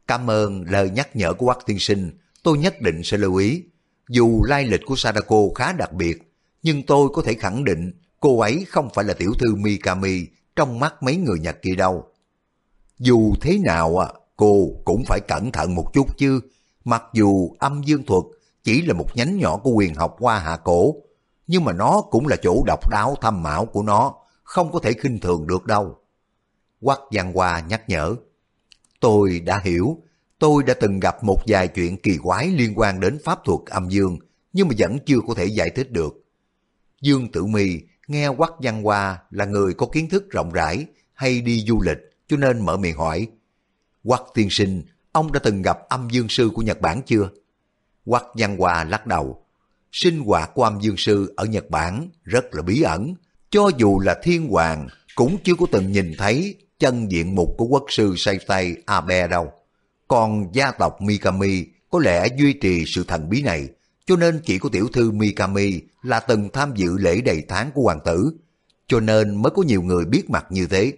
Cảm ơn lời nhắc nhở của Quắc Tiên Sinh, tôi nhất định sẽ lưu ý. Dù lai lịch của Sadako khá đặc biệt, nhưng tôi có thể khẳng định cô ấy không phải là tiểu thư Mikami trong mắt mấy người Nhật kia đâu. Dù thế nào, cô cũng phải cẩn thận một chút chứ. Mặc dù âm dương thuật chỉ là một nhánh nhỏ của quyền học qua hạ cổ, nhưng mà nó cũng là chỗ độc đáo thâm mão của nó, không có thể khinh thường được đâu. Quắc Văn Hoa nhắc nhở, tôi đã hiểu, tôi đã từng gặp một vài chuyện kỳ quái liên quan đến pháp thuật âm dương, nhưng mà vẫn chưa có thể giải thích được. Dương Tử Mi nghe quách Văn Hoa là người có kiến thức rộng rãi hay đi du lịch cho nên mở miệng hỏi. quách tiên sinh, ông đã từng gặp âm dương sư của Nhật Bản chưa? quách Văn Hoa lắc đầu. Sinh hoạt của âm dương sư ở Nhật Bản rất là bí ẩn. Cho dù là thiên hoàng cũng chưa có từng nhìn thấy chân diện mục của quốc sư Seitei Abe đâu. Còn gia tộc Mikami có lẽ duy trì sự thần bí này, cho nên chỉ có tiểu thư Mikami là từng tham dự lễ đầy tháng của hoàng tử, cho nên mới có nhiều người biết mặt như thế.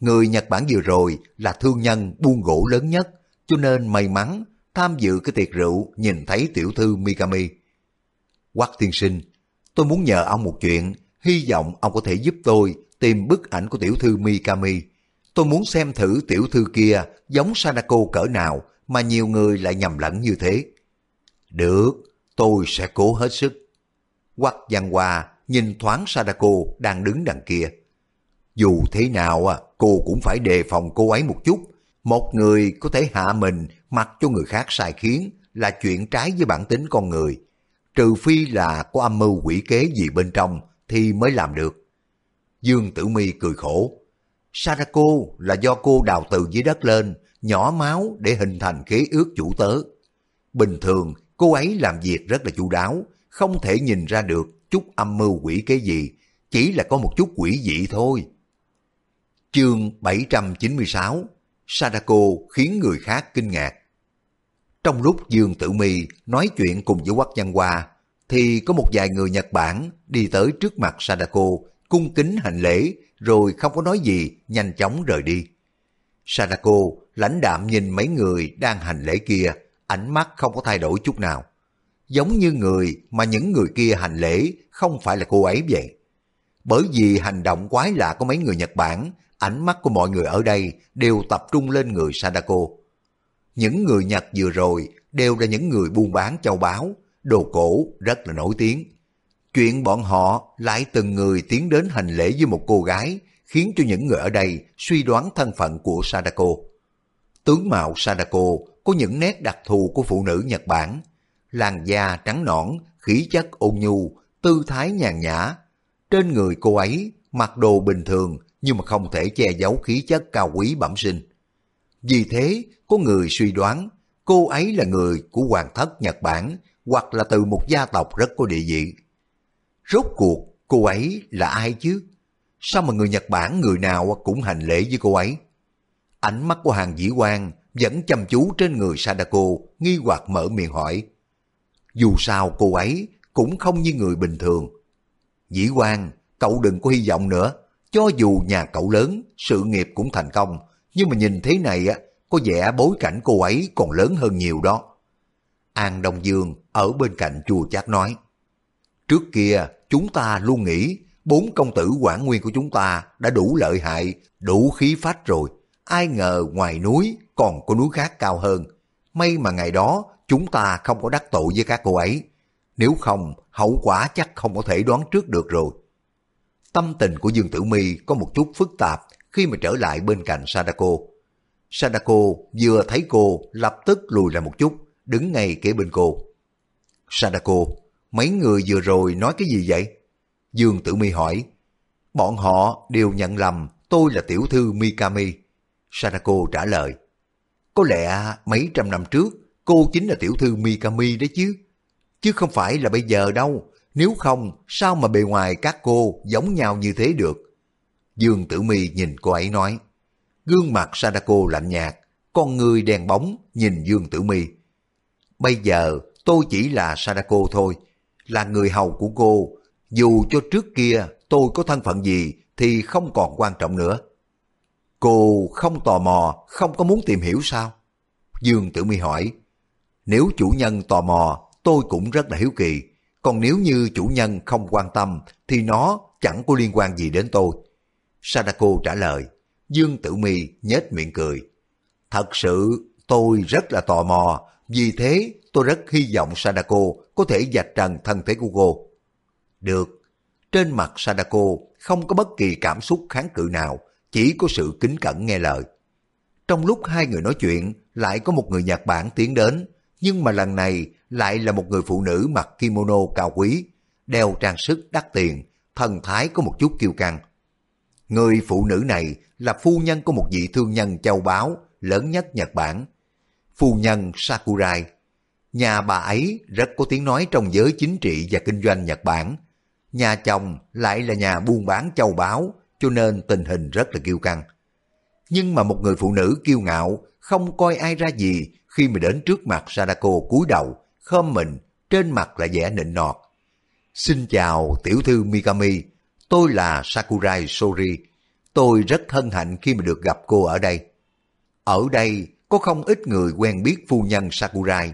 Người Nhật Bản vừa rồi là thương nhân buôn gỗ lớn nhất, cho nên may mắn tham dự cái tiệc rượu nhìn thấy tiểu thư Mikami. Quắc tiên sinh, tôi muốn nhờ ông một chuyện, hy vọng ông có thể giúp tôi tìm bức ảnh của tiểu thư Mikami. Tôi muốn xem thử tiểu thư kia giống Sadako cỡ nào mà nhiều người lại nhầm lẫn như thế. Được, tôi sẽ cố hết sức. Quắc Giang Hoa nhìn thoáng Sadako đang đứng đằng kia. Dù thế nào à, cô cũng phải đề phòng cô ấy một chút. Một người có thể hạ mình mặc cho người khác sai khiến là chuyện trái với bản tính con người. Trừ phi là có âm mưu quỷ kế gì bên trong thì mới làm được. Dương Tử Mi cười khổ. Sarako là do cô đào từ dưới đất lên, nhỏ máu để hình thành khế ước chủ tớ. Bình thường, cô ấy làm việc rất là chu đáo, không thể nhìn ra được chút âm mưu quỷ cái gì, chỉ là có một chút quỷ dị thôi. Chương 796 Sadako khiến người khác kinh ngạc. Trong lúc Dương Tử Mi nói chuyện cùng với Quách Văn Hoa, thì có một vài người Nhật Bản đi tới trước mặt Sadako, cung kính hành lễ, rồi không có nói gì, nhanh chóng rời đi. Sadako lãnh đạm nhìn mấy người đang hành lễ kia, ánh mắt không có thay đổi chút nào. Giống như người mà những người kia hành lễ không phải là cô ấy vậy. Bởi vì hành động quái lạ của mấy người Nhật Bản, ánh mắt của mọi người ở đây đều tập trung lên người Sadako. Những người Nhật vừa rồi đều là những người buôn bán châu báu, đồ cổ rất là nổi tiếng. Chuyện bọn họ lại từng người tiến đến hành lễ với một cô gái, khiến cho những người ở đây suy đoán thân phận của Sadako. Tướng mạo Sadako có những nét đặc thù của phụ nữ Nhật Bản, làn da trắng nõn, khí chất ôn nhu, tư thái nhàn nhã. Trên người cô ấy mặc đồ bình thường nhưng mà không thể che giấu khí chất cao quý bẩm sinh. Vì thế, có người suy đoán cô ấy là người của hoàng thất Nhật Bản hoặc là từ một gia tộc rất có địa vị. Rốt cuộc, cô ấy là ai chứ? Sao mà người Nhật Bản người nào cũng hành lễ với cô ấy? Ánh mắt của hàng dĩ quan vẫn chăm chú trên người Sadako, nghi hoặc mở miệng hỏi. Dù sao cô ấy cũng không như người bình thường. Dĩ quan, cậu đừng có hy vọng nữa. Cho dù nhà cậu lớn, sự nghiệp cũng thành công, nhưng mà nhìn thế này á, có vẻ bối cảnh cô ấy còn lớn hơn nhiều đó. An Đông Dương ở bên cạnh chùa chát nói. Trước kia, chúng ta luôn nghĩ bốn công tử quản nguyên của chúng ta đã đủ lợi hại, đủ khí phách rồi. Ai ngờ ngoài núi còn có núi khác cao hơn. May mà ngày đó chúng ta không có đắc tội với các cô ấy. Nếu không, hậu quả chắc không có thể đoán trước được rồi. Tâm tình của Dương Tử Mi có một chút phức tạp khi mà trở lại bên cạnh Sadako. Sadako vừa thấy cô lập tức lùi lại một chút, đứng ngay kế bên cô. Sadako, mấy người vừa rồi nói cái gì vậy? Dương Tử Mi hỏi. Bọn họ đều nhận lầm tôi là tiểu thư Mikami. Sadako trả lời. Có lẽ mấy trăm năm trước cô chính là tiểu thư Mikami đấy chứ. Chứ không phải là bây giờ đâu. Nếu không, sao mà bề ngoài các cô giống nhau như thế được? Dương Tử Mi nhìn cô ấy nói. Gương mặt Sadako lạnh nhạt, con người đèn bóng nhìn Dương Tử Mi. Bây giờ tôi chỉ là Sadako thôi, là người hầu của cô. Dù cho trước kia tôi có thân phận gì thì không còn quan trọng nữa. Cô không tò mò, không có muốn tìm hiểu sao? Dương Tử Mi hỏi. Nếu chủ nhân tò mò, tôi cũng rất là hiếu kỳ. Còn nếu như chủ nhân không quan tâm, thì nó chẳng có liên quan gì đến tôi. Sadako trả lời. Dương Tử Mi nhếch miệng cười. Thật sự, tôi rất là tò mò, vì thế tôi rất hy vọng Sadako có thể dạch trần thân thế của cô. Được, trên mặt Sadako không có bất kỳ cảm xúc kháng cự nào, chỉ có sự kính cẩn nghe lời. Trong lúc hai người nói chuyện, lại có một người Nhật Bản tiến đến, nhưng mà lần này lại là một người phụ nữ mặc kimono cao quý, đeo trang sức đắt tiền, thần thái có một chút kiêu căng. Người phụ nữ này là phu nhân của một vị thương nhân châu báu lớn nhất Nhật Bản. Phu nhân Sakurai. Nhà bà ấy rất có tiếng nói trong giới chính trị và kinh doanh Nhật Bản. Nhà chồng lại là nhà buôn bán châu báu, cho nên tình hình rất là kiêu căng. Nhưng mà một người phụ nữ kiêu ngạo, không coi ai ra gì khi mà đến trước mặt Sadako cúi đầu, khom mình, trên mặt là vẻ nịnh nọt. Xin chào tiểu thư Mikami, tôi là Sakurai Sori. Tôi rất hân hạnh khi mà được gặp cô ở đây. Ở đây có không ít người quen biết phu nhân Sakurai.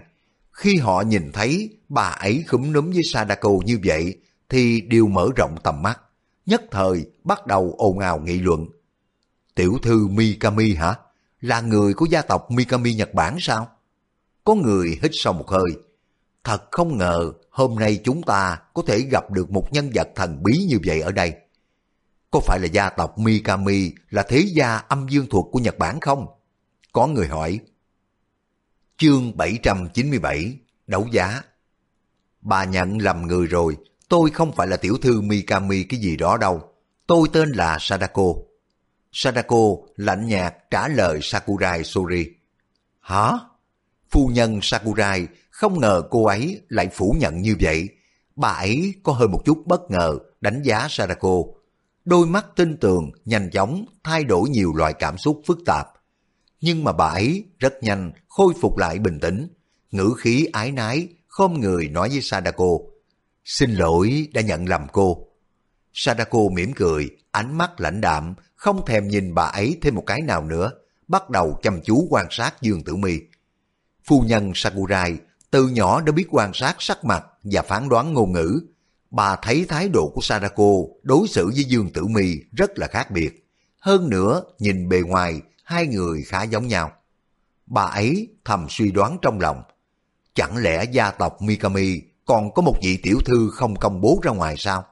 Khi họ nhìn thấy bà ấy khúm núm với Sadako như vậy, thì đều mở rộng tầm mắt. Nhất thời bắt đầu ồn ào nghị luận. Tiểu thư Mikami hả? Là người của gia tộc Mikami Nhật Bản sao? Có người hít sâu một hơi. Thật không ngờ hôm nay chúng ta có thể gặp được một nhân vật thần bí như vậy ở đây. Có phải là gia tộc Mikami là thế gia âm dương thuộc của Nhật Bản không? Có người hỏi. Chương 797 Đấu giá Bà nhận lầm người rồi, tôi không phải là tiểu thư Mikami cái gì đó đâu. Tôi tên là Sadako. Sadako lạnh nhạt trả lời Sakurai Sori. Hả? Phu nhân Sakurai không ngờ cô ấy lại phủ nhận như vậy. Bà ấy có hơi một chút bất ngờ đánh giá Sadako. Đôi mắt tin tường nhanh chóng thay đổi nhiều loại cảm xúc phức tạp. Nhưng mà bà ấy rất nhanh khôi phục lại bình tĩnh. Ngữ khí ái nái, khom người nói với Sadako. Xin lỗi đã nhận lầm cô. Sadako mỉm cười, ánh mắt lãnh đạm, không thèm nhìn bà ấy thêm một cái nào nữa, bắt đầu chăm chú quan sát Dương Tử Mi. Phu nhân Sakurai từ nhỏ đã biết quan sát sắc mặt và phán đoán ngôn ngữ. Bà thấy thái độ của Sadako đối xử với Dương Tử Mi rất là khác biệt. Hơn nữa, nhìn bề ngoài, hai người khá giống nhau. Bà ấy thầm suy đoán trong lòng. Chẳng lẽ gia tộc Mikami còn có một vị tiểu thư không công bố ra ngoài sao?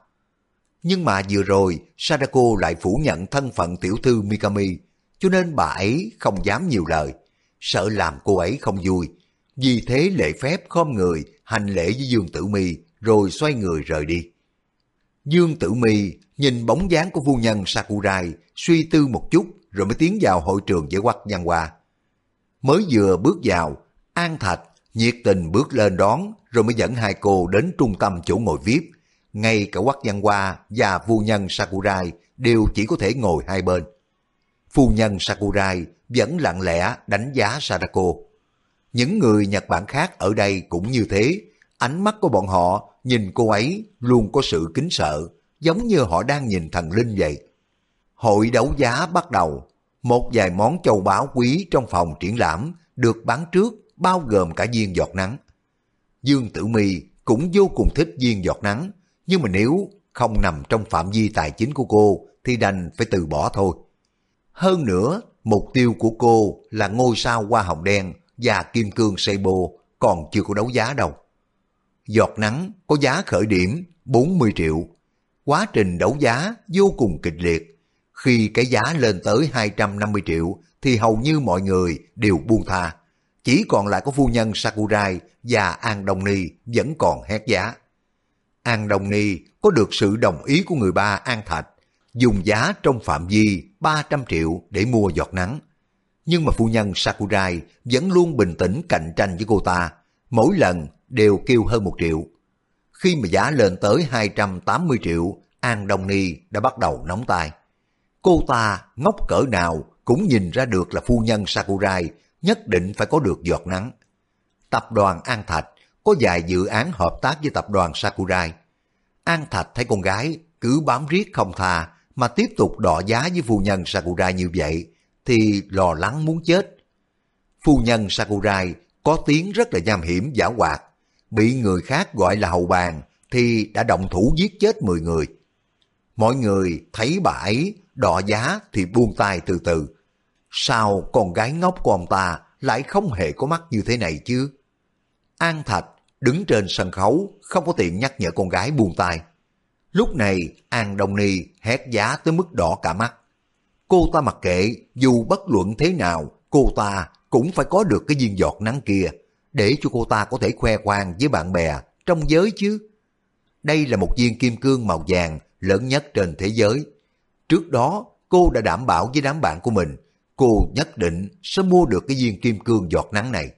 Nhưng mà vừa rồi, Sadako lại phủ nhận thân phận tiểu thư Mikami, cho nên bà ấy không dám nhiều lời, sợ làm cô ấy không vui. Vì thế lễ phép khom người, hành lễ với Dương Tử Mi rồi xoay người rời đi. Dương Tử Mi nhìn bóng dáng của phu nhân Sakurai, suy tư một chút rồi mới tiến vào hội trường với quắc văn hoa. Mới vừa bước vào, An Thạch nhiệt tình bước lên đón rồi mới dẫn hai cô đến trung tâm chỗ ngồi VIP, ngay cả quắc văn hoa và phu nhân Sakurai đều chỉ có thể ngồi hai bên. Phu nhân Sakurai vẫn lặng lẽ đánh giá Sadako. Những người Nhật Bản khác ở đây cũng như thế, ánh mắt của bọn họ nhìn cô ấy luôn có sự kính sợ, giống như họ đang nhìn thần linh vậy. Hội đấu giá bắt đầu, một vài món châu báu quý trong phòng triển lãm được bán trước bao gồm cả viên giọt nắng. Dương Tử Mi cũng vô cùng thích viên giọt nắng, nhưng mà nếu không nằm trong phạm vi tài chính của cô thì đành phải từ bỏ thôi. Hơn nữa, mục tiêu của cô là ngôi sao hoa hồng đen và kim cương Seibo còn chưa có đấu giá đâu. Giọt nắng có giá khởi điểm 40 triệu. Quá trình đấu giá vô cùng kịch liệt. Khi cái giá lên tới 250 triệu thì hầu như mọi người đều buông tha. Chỉ còn lại có phu nhân Sakurai và An Đông Ni vẫn còn hét giá. An Đồng Ni có được sự đồng ý của người ba An Thạch, dùng giá trong phạm vi 300 triệu để mua giọt nắng. Nhưng mà phu nhân Sakurai vẫn luôn bình tĩnh cạnh tranh với cô ta, mỗi lần đều kêu hơn một triệu. Khi mà giá lên tới 280 triệu, An Đông Ni đã bắt đầu nóng tay. Cô ta ngốc cỡ nào cũng nhìn ra được là phu nhân Sakurai nhất định phải có được giọt nắng. Tập đoàn An Thạch có vài dự án hợp tác với tập đoàn Sakurai. An Thạch thấy con gái cứ bám riết không thà mà tiếp tục đọ giá với phu nhân Sakurai như vậy thì lo lắng muốn chết. Phu nhân Sakurai có tiếng rất là nham hiểm giả hoạt, bị người khác gọi là hầu bàn thì đã động thủ giết chết 10 người. Mọi người thấy bà ấy đỏ giá thì buông tay từ từ. Sao con gái ngốc của ông ta lại không hề có mắt như thế này chứ? An Thạch đứng trên sân khấu, không có tiện nhắc nhở con gái buông tay. Lúc này, An Đông Ni hét giá tới mức đỏ cả mắt. Cô ta mặc kệ, dù bất luận thế nào, cô ta cũng phải có được cái viên giọt nắng kia. để cho cô ta có thể khoe khoang với bạn bè trong giới chứ. Đây là một viên kim cương màu vàng lớn nhất trên thế giới. Trước đó, cô đã đảm bảo với đám bạn của mình, cô nhất định sẽ mua được cái viên kim cương giọt nắng này.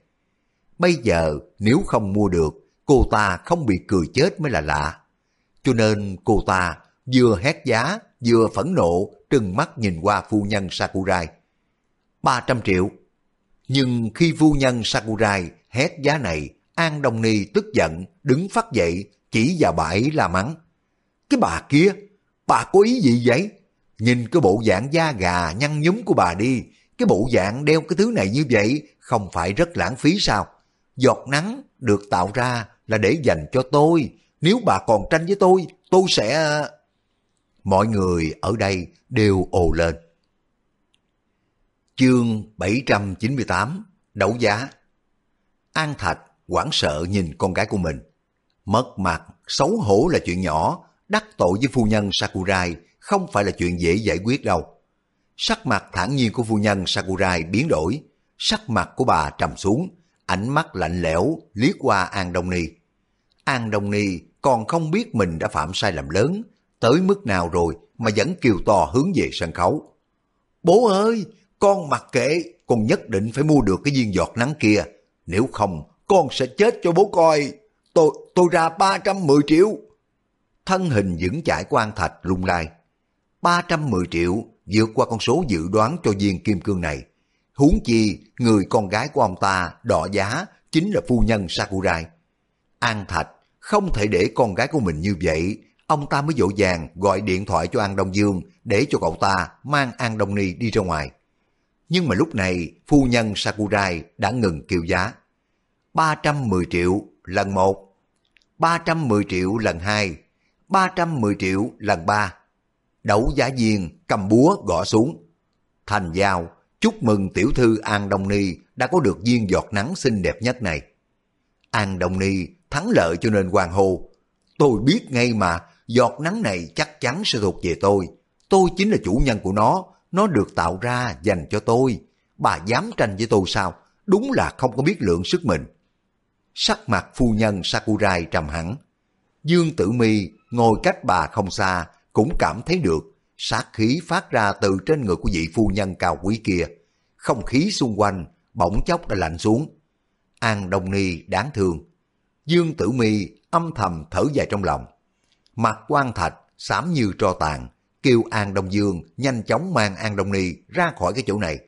Bây giờ, nếu không mua được, cô ta không bị cười chết mới là lạ. Cho nên cô ta vừa hét giá, vừa phẫn nộ, trừng mắt nhìn qua phu nhân Sakurai. 300 triệu. Nhưng khi phu nhân Sakurai hét giá này, An Đông Ni tức giận, đứng phát dậy, chỉ vào bà ấy la mắng. Cái bà kia, bà có ý gì vậy? Nhìn cái bộ dạng da gà nhăn nhúm của bà đi, cái bộ dạng đeo cái thứ này như vậy không phải rất lãng phí sao? Giọt nắng được tạo ra là để dành cho tôi, nếu bà còn tranh với tôi, tôi sẽ... Mọi người ở đây đều ồ lên. Chương 798 Đấu giá An Thạch hoảng sợ nhìn con gái của mình. Mất mặt, xấu hổ là chuyện nhỏ, đắc tội với phu nhân Sakurai không phải là chuyện dễ giải quyết đâu. Sắc mặt thản nhiên của phu nhân Sakurai biến đổi, sắc mặt của bà trầm xuống, ánh mắt lạnh lẽo liếc qua An Đông Ni. An Đông Ni còn không biết mình đã phạm sai lầm lớn, tới mức nào rồi mà vẫn kiều to hướng về sân khấu. Bố ơi, con mặc kệ, con nhất định phải mua được cái viên giọt nắng kia, nếu không con sẽ chết cho bố coi. Tôi, tôi ra 310 triệu. Thân hình vững chãi của An Thạch lung lai. 310 triệu vượt qua con số dự đoán cho viên kim cương này. Huống chi, người con gái của ông ta đỏ giá chính là phu nhân Sakurai. An Thạch không thể để con gái của mình như vậy, ông ta mới dỗ dàng gọi điện thoại cho An Đông Dương để cho cậu ta mang An Đông Ni đi ra ngoài. Nhưng mà lúc này, phu nhân Sakurai đã ngừng kêu giá. 310 triệu lần 1, 310 triệu lần 2, 310 triệu lần 3 đấu giá viên cầm búa gõ xuống. Thành giao, chúc mừng tiểu thư An Đông Ni đã có được viên giọt nắng xinh đẹp nhất này. An Đông Ni thắng lợi cho nên hoàng hô. Tôi biết ngay mà, giọt nắng này chắc chắn sẽ thuộc về tôi. Tôi chính là chủ nhân của nó, nó được tạo ra dành cho tôi. Bà dám tranh với tôi sao? Đúng là không có biết lượng sức mình. Sắc mặt phu nhân Sakurai trầm hẳn. Dương Tử Mi ngồi cách bà không xa, cũng cảm thấy được sát khí phát ra từ trên người của vị phu nhân cao quý kia. Không khí xung quanh bỗng chốc đã lạnh xuống. An Đông Ni đáng thương. Dương Tử Mi âm thầm thở dài trong lòng. Mặt quan thạch xám như tro tàn, kêu An Đông Dương nhanh chóng mang An Đông Ni ra khỏi cái chỗ này.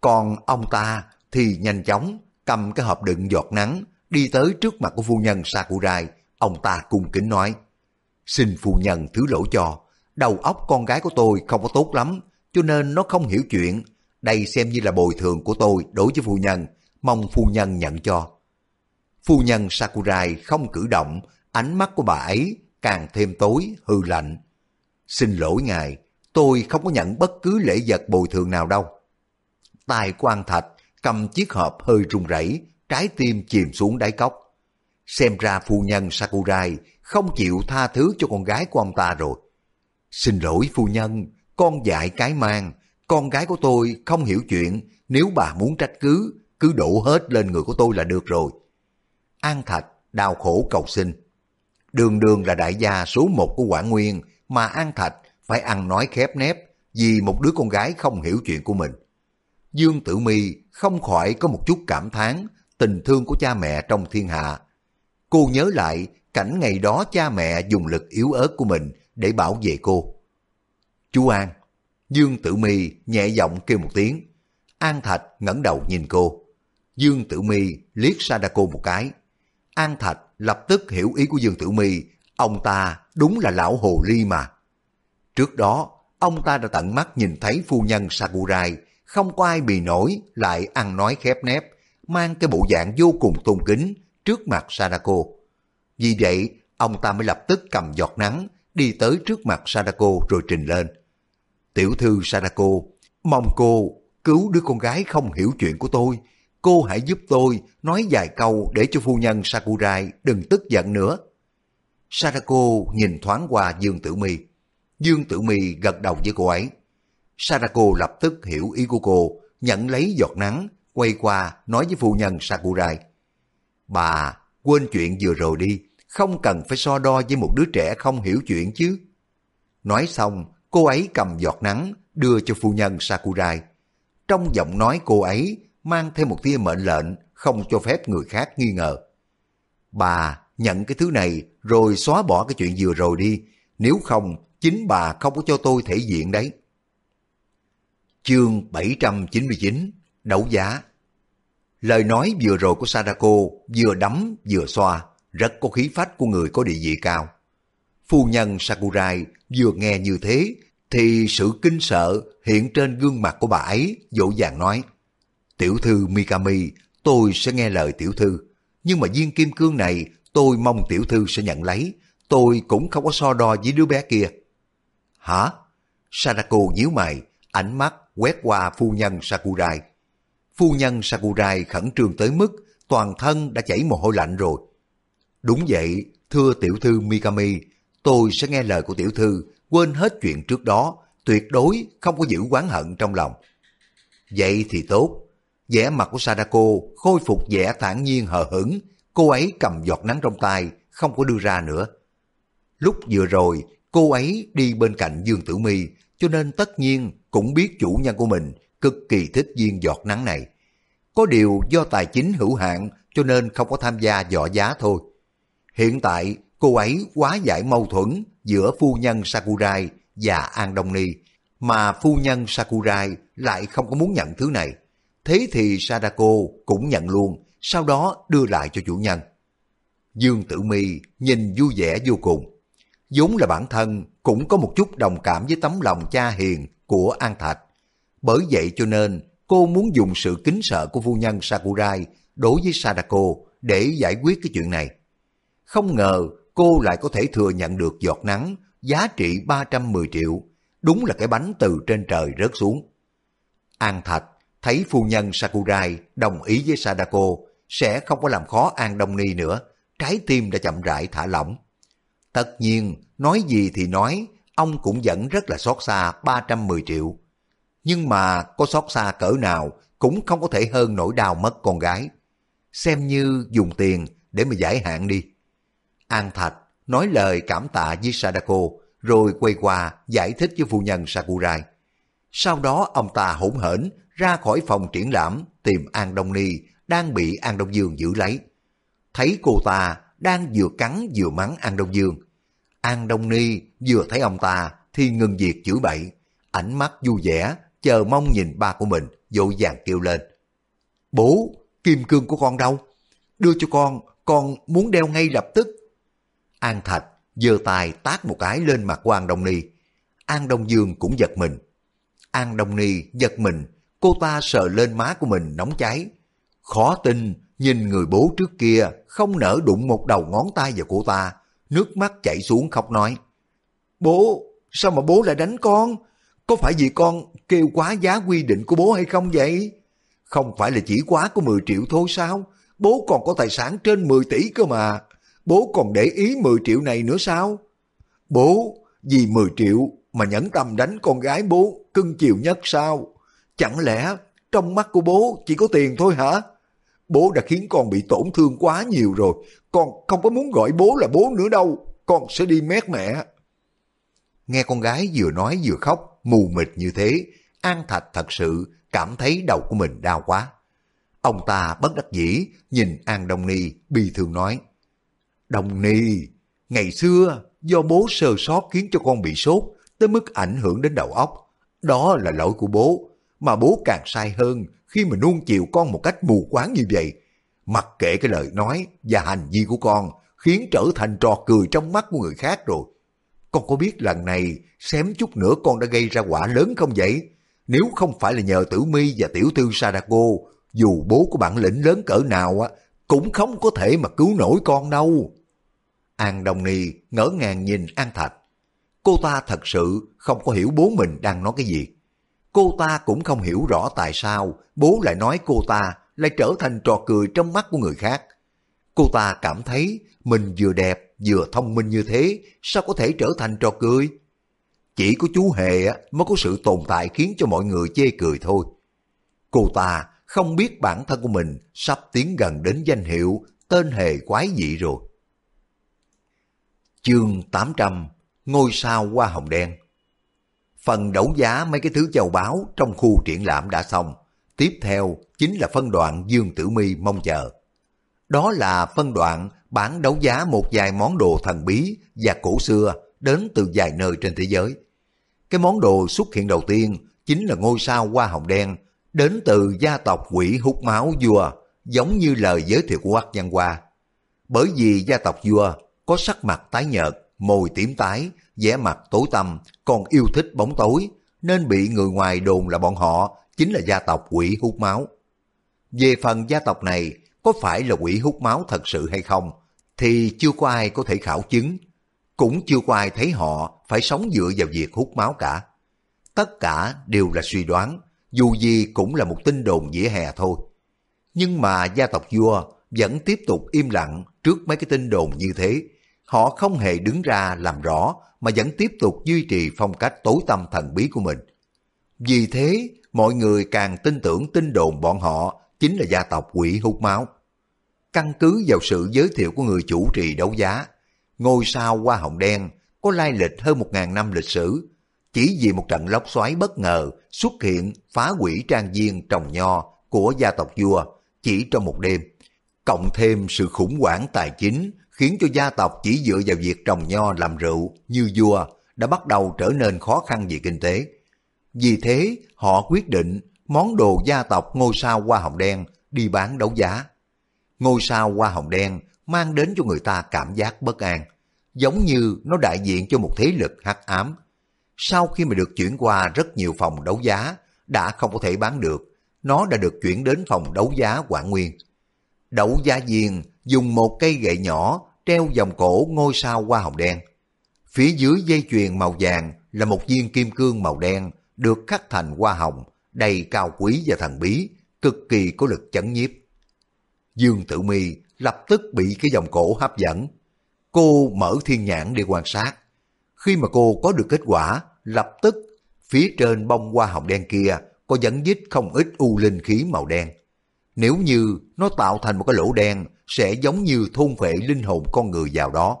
Còn ông ta thì nhanh chóng cầm cái hộp đựng giọt nắng đi tới trước mặt của phu nhân Sakurai. Ông ta cung kính nói, xin phu nhân thứ lỗi cho, đầu óc con gái của tôi không có tốt lắm, cho nên nó không hiểu chuyện. Đây xem như là bồi thường của tôi đối với phu nhân, mong phu nhân nhận cho. Phu nhân Sakurai không cử động, ánh mắt của bà ấy càng thêm tối, hư lạnh. Xin lỗi ngài, tôi không có nhận bất cứ lễ vật bồi thường nào đâu. Tài quan thạch cầm chiếc hộp hơi run rẩy, trái tim chìm xuống đáy cốc. Xem ra phu nhân Sakurai không chịu tha thứ cho con gái của ông ta rồi. Xin lỗi phu nhân, con dại cái mang, con gái của tôi không hiểu chuyện, nếu bà muốn trách cứ, cứ đổ hết lên người của tôi là được rồi. An Thạch đau khổ cầu xin. Đường đường là đại gia số một của Quảng Nguyên, mà An Thạch phải ăn nói khép nép vì một đứa con gái không hiểu chuyện của mình. Dương Tử Mi không khỏi có một chút cảm thán tình thương của cha mẹ trong thiên hạ. Cô nhớ lại cảnh ngày đó cha mẹ dùng lực yếu ớt của mình để bảo vệ cô. Chú An, Dương Tử Mi nhẹ giọng kêu một tiếng. An Thạch ngẩng đầu nhìn cô. Dương Tử Mi liếc Sadako một cái. An Thạch lập tức hiểu ý của Dương Tử Mi, ông ta đúng là lão hồ ly mà. Trước đó, ông ta đã tận mắt nhìn thấy phu nhân Sakurai, không có ai bì nổi lại ăn nói khép nép, mang cái bộ dạng vô cùng tôn kính trước mặt Sadako. Vì vậy, ông ta mới lập tức cầm giọt nắng, đi tới trước mặt Sadako rồi trình lên. Tiểu thư Sadako, mong cô cứu đứa con gái không hiểu chuyện của tôi. Cô hãy giúp tôi nói vài câu để cho phu nhân Sakurai đừng tức giận nữa. Sadako nhìn thoáng qua Dương Tử Mi. Dương Tử Mi gật đầu với cô ấy. Sadako lập tức hiểu ý của cô, nhận lấy giọt nắng, quay qua nói với phu nhân Sakurai. Bà, quên chuyện vừa rồi đi, không cần phải so đo với một đứa trẻ không hiểu chuyện chứ. Nói xong, cô ấy cầm giọt nắng đưa cho phu nhân Sakurai. Trong giọng nói cô ấy mang thêm một tia mệnh lệnh không cho phép người khác nghi ngờ. Bà nhận cái thứ này rồi xóa bỏ cái chuyện vừa rồi đi, nếu không chính bà không có cho tôi thể diện đấy. Chương 799 Đấu giá Lời nói vừa rồi của Sadako vừa đấm vừa xoa, rất có khí phách của người có địa vị cao. Phu nhân Sakurai vừa nghe như thế thì sự kinh sợ hiện trên gương mặt của bà ấy dỗ dàng nói Tiểu thư Mikami, tôi sẽ nghe lời tiểu thư, nhưng mà viên kim cương này tôi mong tiểu thư sẽ nhận lấy, tôi cũng không có so đo với đứa bé kia. Hả? Sadako nhíu mày, ánh mắt quét qua phu nhân Sakurai. Phu nhân Sakurai khẩn trương tới mức toàn thân đã chảy mồ hôi lạnh rồi. Đúng vậy, thưa tiểu thư Mikami, tôi sẽ nghe lời của tiểu thư, quên hết chuyện trước đó, tuyệt đối không có giữ oán hận trong lòng. Vậy thì tốt. vẻ mặt của Sadako khôi phục vẻ thản nhiên hờ hững, cô ấy cầm giọt nắng trong tay, không có đưa ra nữa. Lúc vừa rồi, cô ấy đi bên cạnh Dương Tử Mi, cho nên tất nhiên cũng biết chủ nhân của mình cực kỳ thích viên giọt nắng này. Có điều do tài chính hữu hạn cho nên không có tham gia dọ giá thôi. Hiện tại cô ấy quá giải mâu thuẫn giữa phu nhân Sakurai và An Đông Ni, mà phu nhân Sakurai lại không có muốn nhận thứ này. Thế thì Sadako cũng nhận luôn, sau đó đưa lại cho chủ nhân. Dương Tử Mi nhìn vui vẻ vô cùng. vốn là bản thân cũng có một chút đồng cảm với tấm lòng cha hiền của An Thạch. Bởi vậy cho nên cô muốn dùng sự kính sợ của phu nhân Sakurai đối với Sadako để giải quyết cái chuyện này. Không ngờ cô lại có thể thừa nhận được giọt nắng giá trị 310 triệu, đúng là cái bánh từ trên trời rớt xuống. An Thạch thấy phu nhân Sakurai đồng ý với Sadako sẽ không có làm khó An Đông Ni nữa, trái tim đã chậm rãi thả lỏng. Tất nhiên, nói gì thì nói, ông cũng vẫn rất là xót xa 310 triệu. Nhưng mà có xót xa cỡ nào cũng không có thể hơn nỗi đau mất con gái. Xem như dùng tiền để mà giải hạn đi. An Thạch nói lời cảm tạ với Sadako, rồi quay qua giải thích với phu nhân Sakurai. Sau đó ông ta hỗn hển ra khỏi phòng triển lãm tìm An Đông Ni đang bị An Đông Dương giữ lấy. Thấy cô ta đang vừa cắn vừa mắng An Đông Dương. An Đông Ni vừa thấy ông ta thì ngừng việc chửi bậy, ánh mắt vui vẻ, chờ mong nhìn ba của mình, dội vàng kêu lên. Bố, kim cương của con đâu? Đưa cho con, con muốn đeo ngay lập tức. An Thạch giơ tay tát một cái lên mặt của An Đông Ni. An Đông Dương cũng giật mình. An Đông Ni giật mình, cô ta sờ lên má của mình nóng cháy. Khó tin, nhìn người bố trước kia không nỡ đụng một đầu ngón tay vào cô ta, nước mắt chảy xuống khóc nói. Bố, sao mà bố lại đánh con? Có phải vì con kêu quá giá quy định của bố hay không vậy? Không phải là chỉ quá của 10 triệu thôi sao? Bố còn có tài sản trên 10 tỷ cơ mà. Bố còn để ý 10 triệu này nữa sao? Bố, vì 10 triệu mà nhẫn tâm đánh con gái bố cưng chiều nhất sao? Chẳng lẽ trong mắt của bố chỉ có tiền thôi hả? Bố đã khiến con bị tổn thương quá nhiều rồi. Con không có muốn gọi bố là bố nữa đâu. Con sẽ đi mét mẹ. Nghe con gái vừa nói vừa khóc, mù mịt như thế, An Thạch thật sự cảm thấy đầu của mình đau quá. Ông ta bất đắc dĩ nhìn An Đông Ni bi thương nói đồng Ni, ngày xưa do bố sơ sót khiến cho con bị sốt tới mức ảnh hưởng đến đầu óc. Đó là lỗi của bố, mà bố càng sai hơn khi mà nuông chiều con một cách mù quáng như vậy. Mặc kệ cái lời nói và hành vi của con khiến trở thành trò cười trong mắt của người khác rồi. Con có biết lần này xém chút nữa con đã gây ra quả lớn không vậy? Nếu không phải là nhờ tử mi và tiểu thư Sadako, dù bố có bản lĩnh lớn cỡ nào á, cũng không có thể mà cứu nổi con đâu. An Đồng Ni ngỡ ngàng nhìn An Thạch. Cô ta thật sự không có hiểu bố mình đang nói cái gì. Cô ta cũng không hiểu rõ tại sao bố lại nói cô ta lại trở thành trò cười trong mắt của người khác. Cô ta cảm thấy mình vừa đẹp vừa thông minh như thế, sao có thể trở thành trò cười. Chỉ có chú Hề mới có sự tồn tại khiến cho mọi người chê cười thôi. Cô ta không biết bản thân của mình sắp tiến gần đến danh hiệu tên hề quái dị rồi. Chương 800 Ngôi sao hoa hồng đen Phần đấu giá mấy cái thứ châu báu trong khu triển lãm đã xong. Tiếp theo chính là phân đoạn Dương Tử Mi mong chờ. Đó là phân đoạn bán đấu giá một vài món đồ thần bí và cổ xưa đến từ vài nơi trên thế giới. Cái món đồ xuất hiện đầu tiên chính là ngôi sao hoa hồng đen đến từ gia tộc quỷ hút máu vua, giống như lời giới thiệu của Quắc Văn Hoa. Bởi vì gia tộc vua có sắc mặt tái nhợt, môi tím tái, vẻ mặt tối tăm, còn yêu thích bóng tối, nên bị người ngoài đồn là bọn họ chính là gia tộc quỷ hút máu. Về phần gia tộc này có phải là quỷ hút máu thật sự hay không, thì chưa có ai có thể khảo chứng, cũng chưa có ai thấy họ phải sống dựa vào việc hút máu cả. Tất cả đều là suy đoán, dù gì cũng là một tin đồn dĩa hè thôi. Nhưng mà gia tộc vua vẫn tiếp tục im lặng trước mấy cái tin đồn như thế. Họ không hề đứng ra làm rõ mà vẫn tiếp tục duy trì phong cách tối tâm thần bí của mình. Vì thế, mọi người càng tin tưởng tin đồn bọn họ chính là gia tộc quỷ hút máu. Căn cứ vào sự giới thiệu của người chủ trì đấu giá, ngôi sao hoa hồng đen có lai lịch hơn một ngàn năm lịch sử, chỉ vì một trận lốc xoáy bất ngờ xuất hiện phá hủy trang viên trồng nho của gia tộc vua chỉ trong một đêm. Cộng thêm sự khủng hoảng tài chính khiến cho gia tộc chỉ dựa vào việc trồng nho làm rượu như vua đã bắt đầu trở nên khó khăn về kinh tế. Vì thế, họ quyết định món đồ gia tộc ngôi sao hoa hồng đen đi bán đấu giá. Ngôi sao hoa hồng đen mang đến cho người ta cảm giác bất an, giống như nó đại diện cho một thế lực hắc ám. Sau khi mà được chuyển qua rất nhiều phòng đấu giá, đã không có thể bán được, nó đã được chuyển đến phòng đấu giá Quảng Nguyên. Đấu giá viên dùng một cây gậy nhỏ treo vòng cổ ngôi sao hoa hồng đen. Phía dưới dây chuyền màu vàng là một viên kim cương màu đen được khắc thành hoa hồng, đầy cao quý và thần bí, cực kỳ có lực chấn nhiếp. Dương Tử Mi lập tức bị cái vòng cổ hấp dẫn. Cô mở thiên nhãn để quan sát. Khi mà cô có được kết quả, lập tức phía trên bông hoa hồng đen kia có dẫn dít không ít u linh khí màu đen. Nếu như nó tạo thành một cái lỗ đen sẽ giống như thôn phệ linh hồn con người vào đó.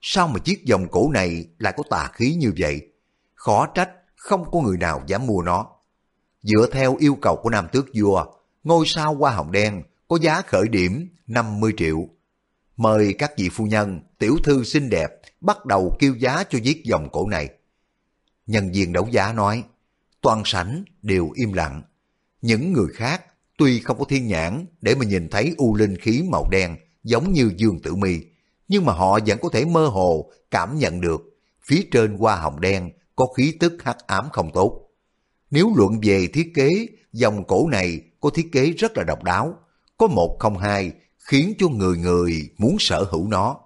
Sao mà chiếc vòng cổ này lại có tà khí như vậy? Khó trách không có người nào dám mua nó. Dựa theo yêu cầu của Nam Tước Vua, ngôi sao hoa hồng đen có giá khởi điểm 50 triệu. Mời các vị phu nhân, tiểu thư xinh đẹp bắt đầu kêu giá cho chiếc vòng cổ này. Nhân viên đấu giá nói, toàn sảnh đều im lặng. Những người khác tuy không có thiên nhãn để mà nhìn thấy u linh khí màu đen giống như Dương Tử Mi, nhưng mà họ vẫn có thể mơ hồ cảm nhận được phía trên hoa hồng đen có khí tức hắc ám không tốt. Nếu luận về thiết kế, dòng cổ này có thiết kế rất là độc đáo, có một không hai khiến cho người người muốn sở hữu nó.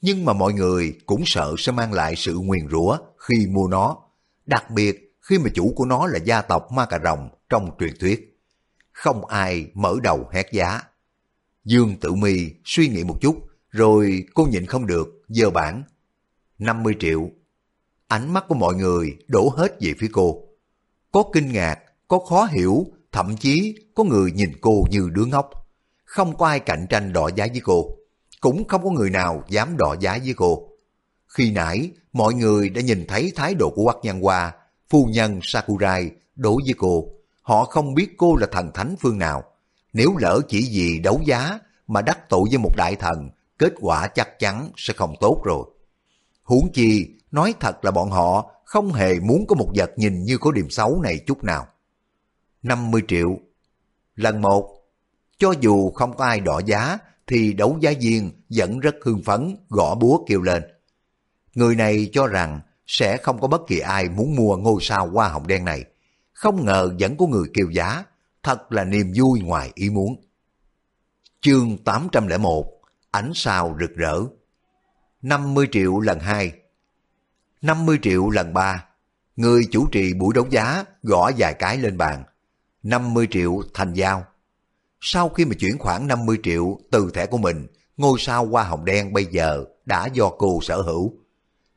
Nhưng mà mọi người cũng sợ sẽ mang lại sự nguyền rủa khi mua nó, đặc biệt khi mà chủ của nó là gia tộc Ma Cà Rồng trong truyền thuyết. Không ai mở đầu hét giá. Dương Tử Mi suy nghĩ một chút, rồi cô nhịn không được, dơ bản. 50 triệu. Ánh mắt của mọi người đổ hết về phía cô. Có kinh ngạc, có khó hiểu, thậm chí có người nhìn cô như đứa ngốc. Không có ai cạnh tranh đọ giá với cô. Cũng không có người nào dám đọ giá với cô. Khi nãy, mọi người đã nhìn thấy thái độ của Quắc Nhân Hoa, phu nhân Sakurai đối với cô. Họ không biết cô là thần thánh phương nào. Nếu lỡ chỉ vì đấu giá mà đắc tội với một đại thần, kết quả chắc chắn sẽ không tốt rồi. Huống chi, nói thật là bọn họ không hề muốn có một vật nhìn như có điểm xấu này chút nào. 50 triệu. Lần một, cho dù không có ai đỏ giá, thì đấu giá viên vẫn rất hưng phấn, gõ búa kêu lên. Người này cho rằng sẽ không có bất kỳ ai muốn mua ngôi sao hoa hồng đen này. Không ngờ vẫn có người kêu giá, thật là niềm vui ngoài ý muốn. Chương 801 Ánh sao rực rỡ. 50 triệu lần 2 50 triệu lần 3 Người chủ trì buổi đấu giá gõ vài cái lên bàn. 50 triệu thành giao. Sau khi mà chuyển khoản 50 triệu từ thẻ của mình Ngôi sao hoa hồng đen bây giờ đã do cô sở hữu.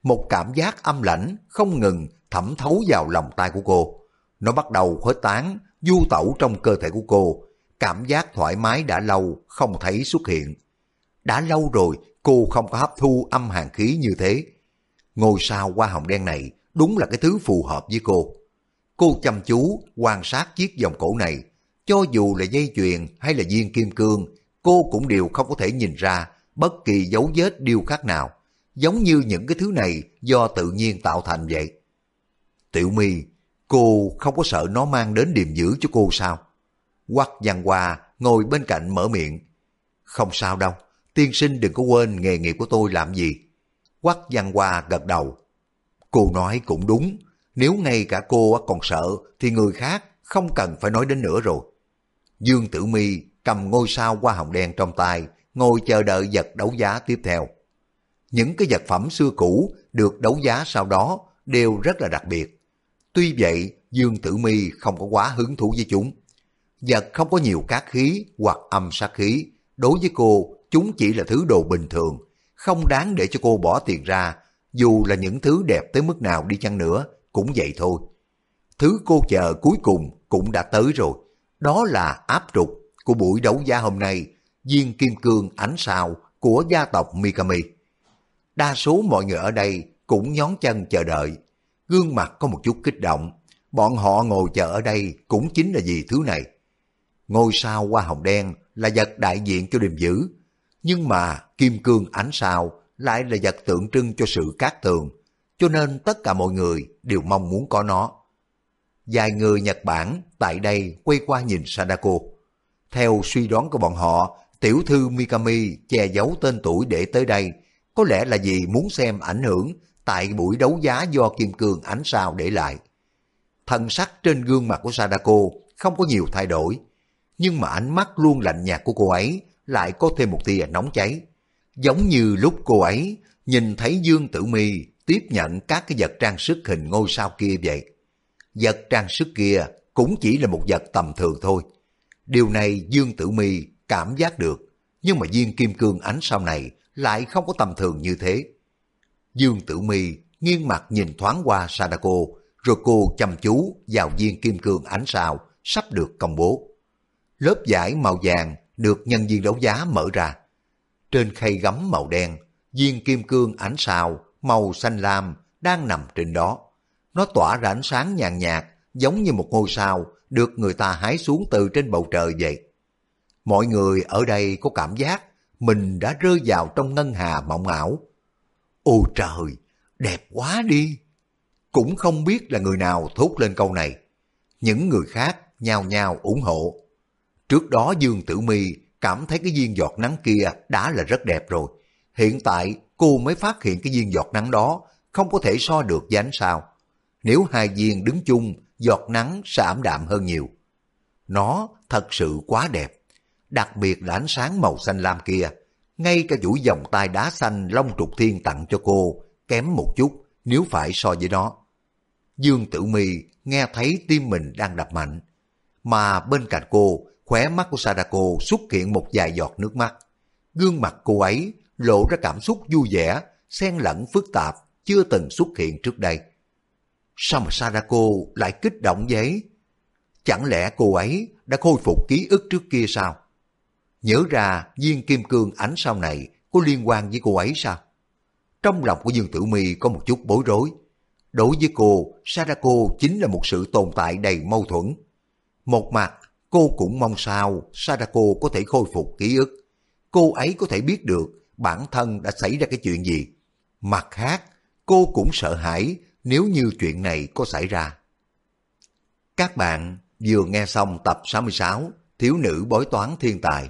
Một cảm giác âm lãnh không ngừng thẩm thấu vào lòng tay của cô. Nó bắt đầu khuếch tán du tẩu trong cơ thể của cô cảm giác thoải mái đã lâu không thấy xuất hiện. đã lâu rồi cô không có hấp thu âm hàn khí như thế. Ngôi sao hoa hồng đen này đúng là cái thứ phù hợp với cô. Cô chăm chú quan sát chiếc vòng cổ này, cho dù là dây chuyền hay là viên kim cương, cô cũng đều không có thể nhìn ra bất kỳ dấu vết điêu khắc nào, giống như những cái thứ này do tự nhiên tạo thành vậy. Tiểu My, cô không có sợ nó mang đến điềm dữ cho cô sao? Quắc văn hoa ngồi bên cạnh mở miệng. Không sao đâu, tiên sinh đừng có quên nghề nghiệp của tôi làm gì. Quắc văn hoa gật đầu. Cô nói cũng đúng, nếu ngay cả cô còn sợ thì người khác không cần phải nói đến nữa rồi. Dương Tử Mi cầm ngôi sao hoa hồng đen trong tay, ngồi chờ đợi vật đấu giá tiếp theo. Những cái vật phẩm xưa cũ được đấu giá sau đó đều rất là đặc biệt. Tuy vậy, Dương Tử Mi không có quá hứng thú với chúng. Vật không có nhiều cát khí hoặc âm sát khí, đối với cô, chúng chỉ là thứ đồ bình thường, không đáng để cho cô bỏ tiền ra, dù là những thứ đẹp tới mức nào đi chăng nữa, cũng vậy thôi. Thứ cô chờ cuối cùng cũng đã tới rồi, đó là áp trục của buổi đấu giá hôm nay, viên kim cương ánh sao của gia tộc Mikami. Đa số mọi người ở đây cũng nhón chân chờ đợi, gương mặt có một chút kích động. Bọn họ ngồi chờ ở đây cũng chính là vì thứ này. Ngôi sao hoa hồng đen là vật đại diện cho điềm dữ, nhưng mà kim cương ánh sao lại là vật tượng trưng cho sự cát tường, cho nên tất cả mọi người đều mong muốn có nó. Vài người Nhật Bản tại đây quay qua nhìn Sadako. Theo suy đoán của bọn họ, tiểu thư Mikami che giấu tên tuổi để tới đây, có lẽ là vì muốn xem ảnh hưởng tại buổi đấu giá do Kim Cương ánh sao để lại. Thần sắc trên gương mặt của Sadako không có nhiều thay đổi, nhưng mà ánh mắt luôn lạnh nhạt của cô ấy lại có thêm một tia nóng cháy. Giống như lúc cô ấy nhìn thấy Dương Tử Mi tiếp nhận các cái vật trang sức hình ngôi sao kia vậy. Vật trang sức kia cũng chỉ là một vật tầm thường thôi. Điều này Dương Tử Mi cảm giác được, nhưng mà viên kim cương ánh sao này lại không có tầm thường như thế. Dương Tử Mi nghiêng mặt nhìn thoáng qua Sadako, rồi cô chăm chú vào viên kim cương ánh sao sắp được công bố. Lớp giải màu vàng được nhân viên đấu giá mở ra. Trên khay gấm màu đen, viên kim cương ánh sao màu xanh lam đang nằm trên đó. Nó tỏa ra ánh sáng nhàn nhạt, giống như một ngôi sao được người ta hái xuống từ trên bầu trời vậy. Mọi người ở đây có cảm giác mình đã rơi vào trong ngân hà mộng ảo. Ôi trời, đẹp quá đi! Cũng không biết là người nào thốt lên câu này. Những người khác nhao nhao ủng hộ. Trước đó Dương Tử Mi cảm thấy cái viên giọt nắng kia đã là rất đẹp rồi. Hiện tại cô mới phát hiện cái viên giọt nắng đó không có thể so được với ánh sao. Nếu hai viên đứng chung, giọt nắng sẽ ảm đạm hơn nhiều. Nó thật sự quá đẹp, đặc biệt là ánh sáng màu xanh lam kia. Ngay cả chuỗi vòng tay đá xanh Long Trục Thiên tặng cho cô kém một chút nếu phải so với nó. Dương Tử Mi nghe thấy tim mình đang đập mạnh, mà bên cạnh cô, khóe mắt của Sadako xuất hiện một vài giọt nước mắt. Gương mặt cô ấy lộ ra cảm xúc vui vẻ, xen lẫn phức tạp, chưa từng xuất hiện trước đây. Sao mà Sadako lại kích động vậy? Chẳng lẽ cô ấy đã khôi phục ký ức trước kia sao? Nhớ ra viên kim cương ánh sau này có liên quan với cô ấy sao? Trong lòng của Dương Tử Mi có một chút bối rối. Đối với cô, Sadako chính là một sự tồn tại đầy mâu thuẫn. Một mặt, cô cũng mong sao Sadako có thể khôi phục ký ức. Cô ấy có thể biết được bản thân đã xảy ra cái chuyện gì. Mặt khác, cô cũng sợ hãi nếu như chuyện này có xảy ra. Các bạn vừa nghe xong tập 66 Thiếu nữ bói toán thiên tài.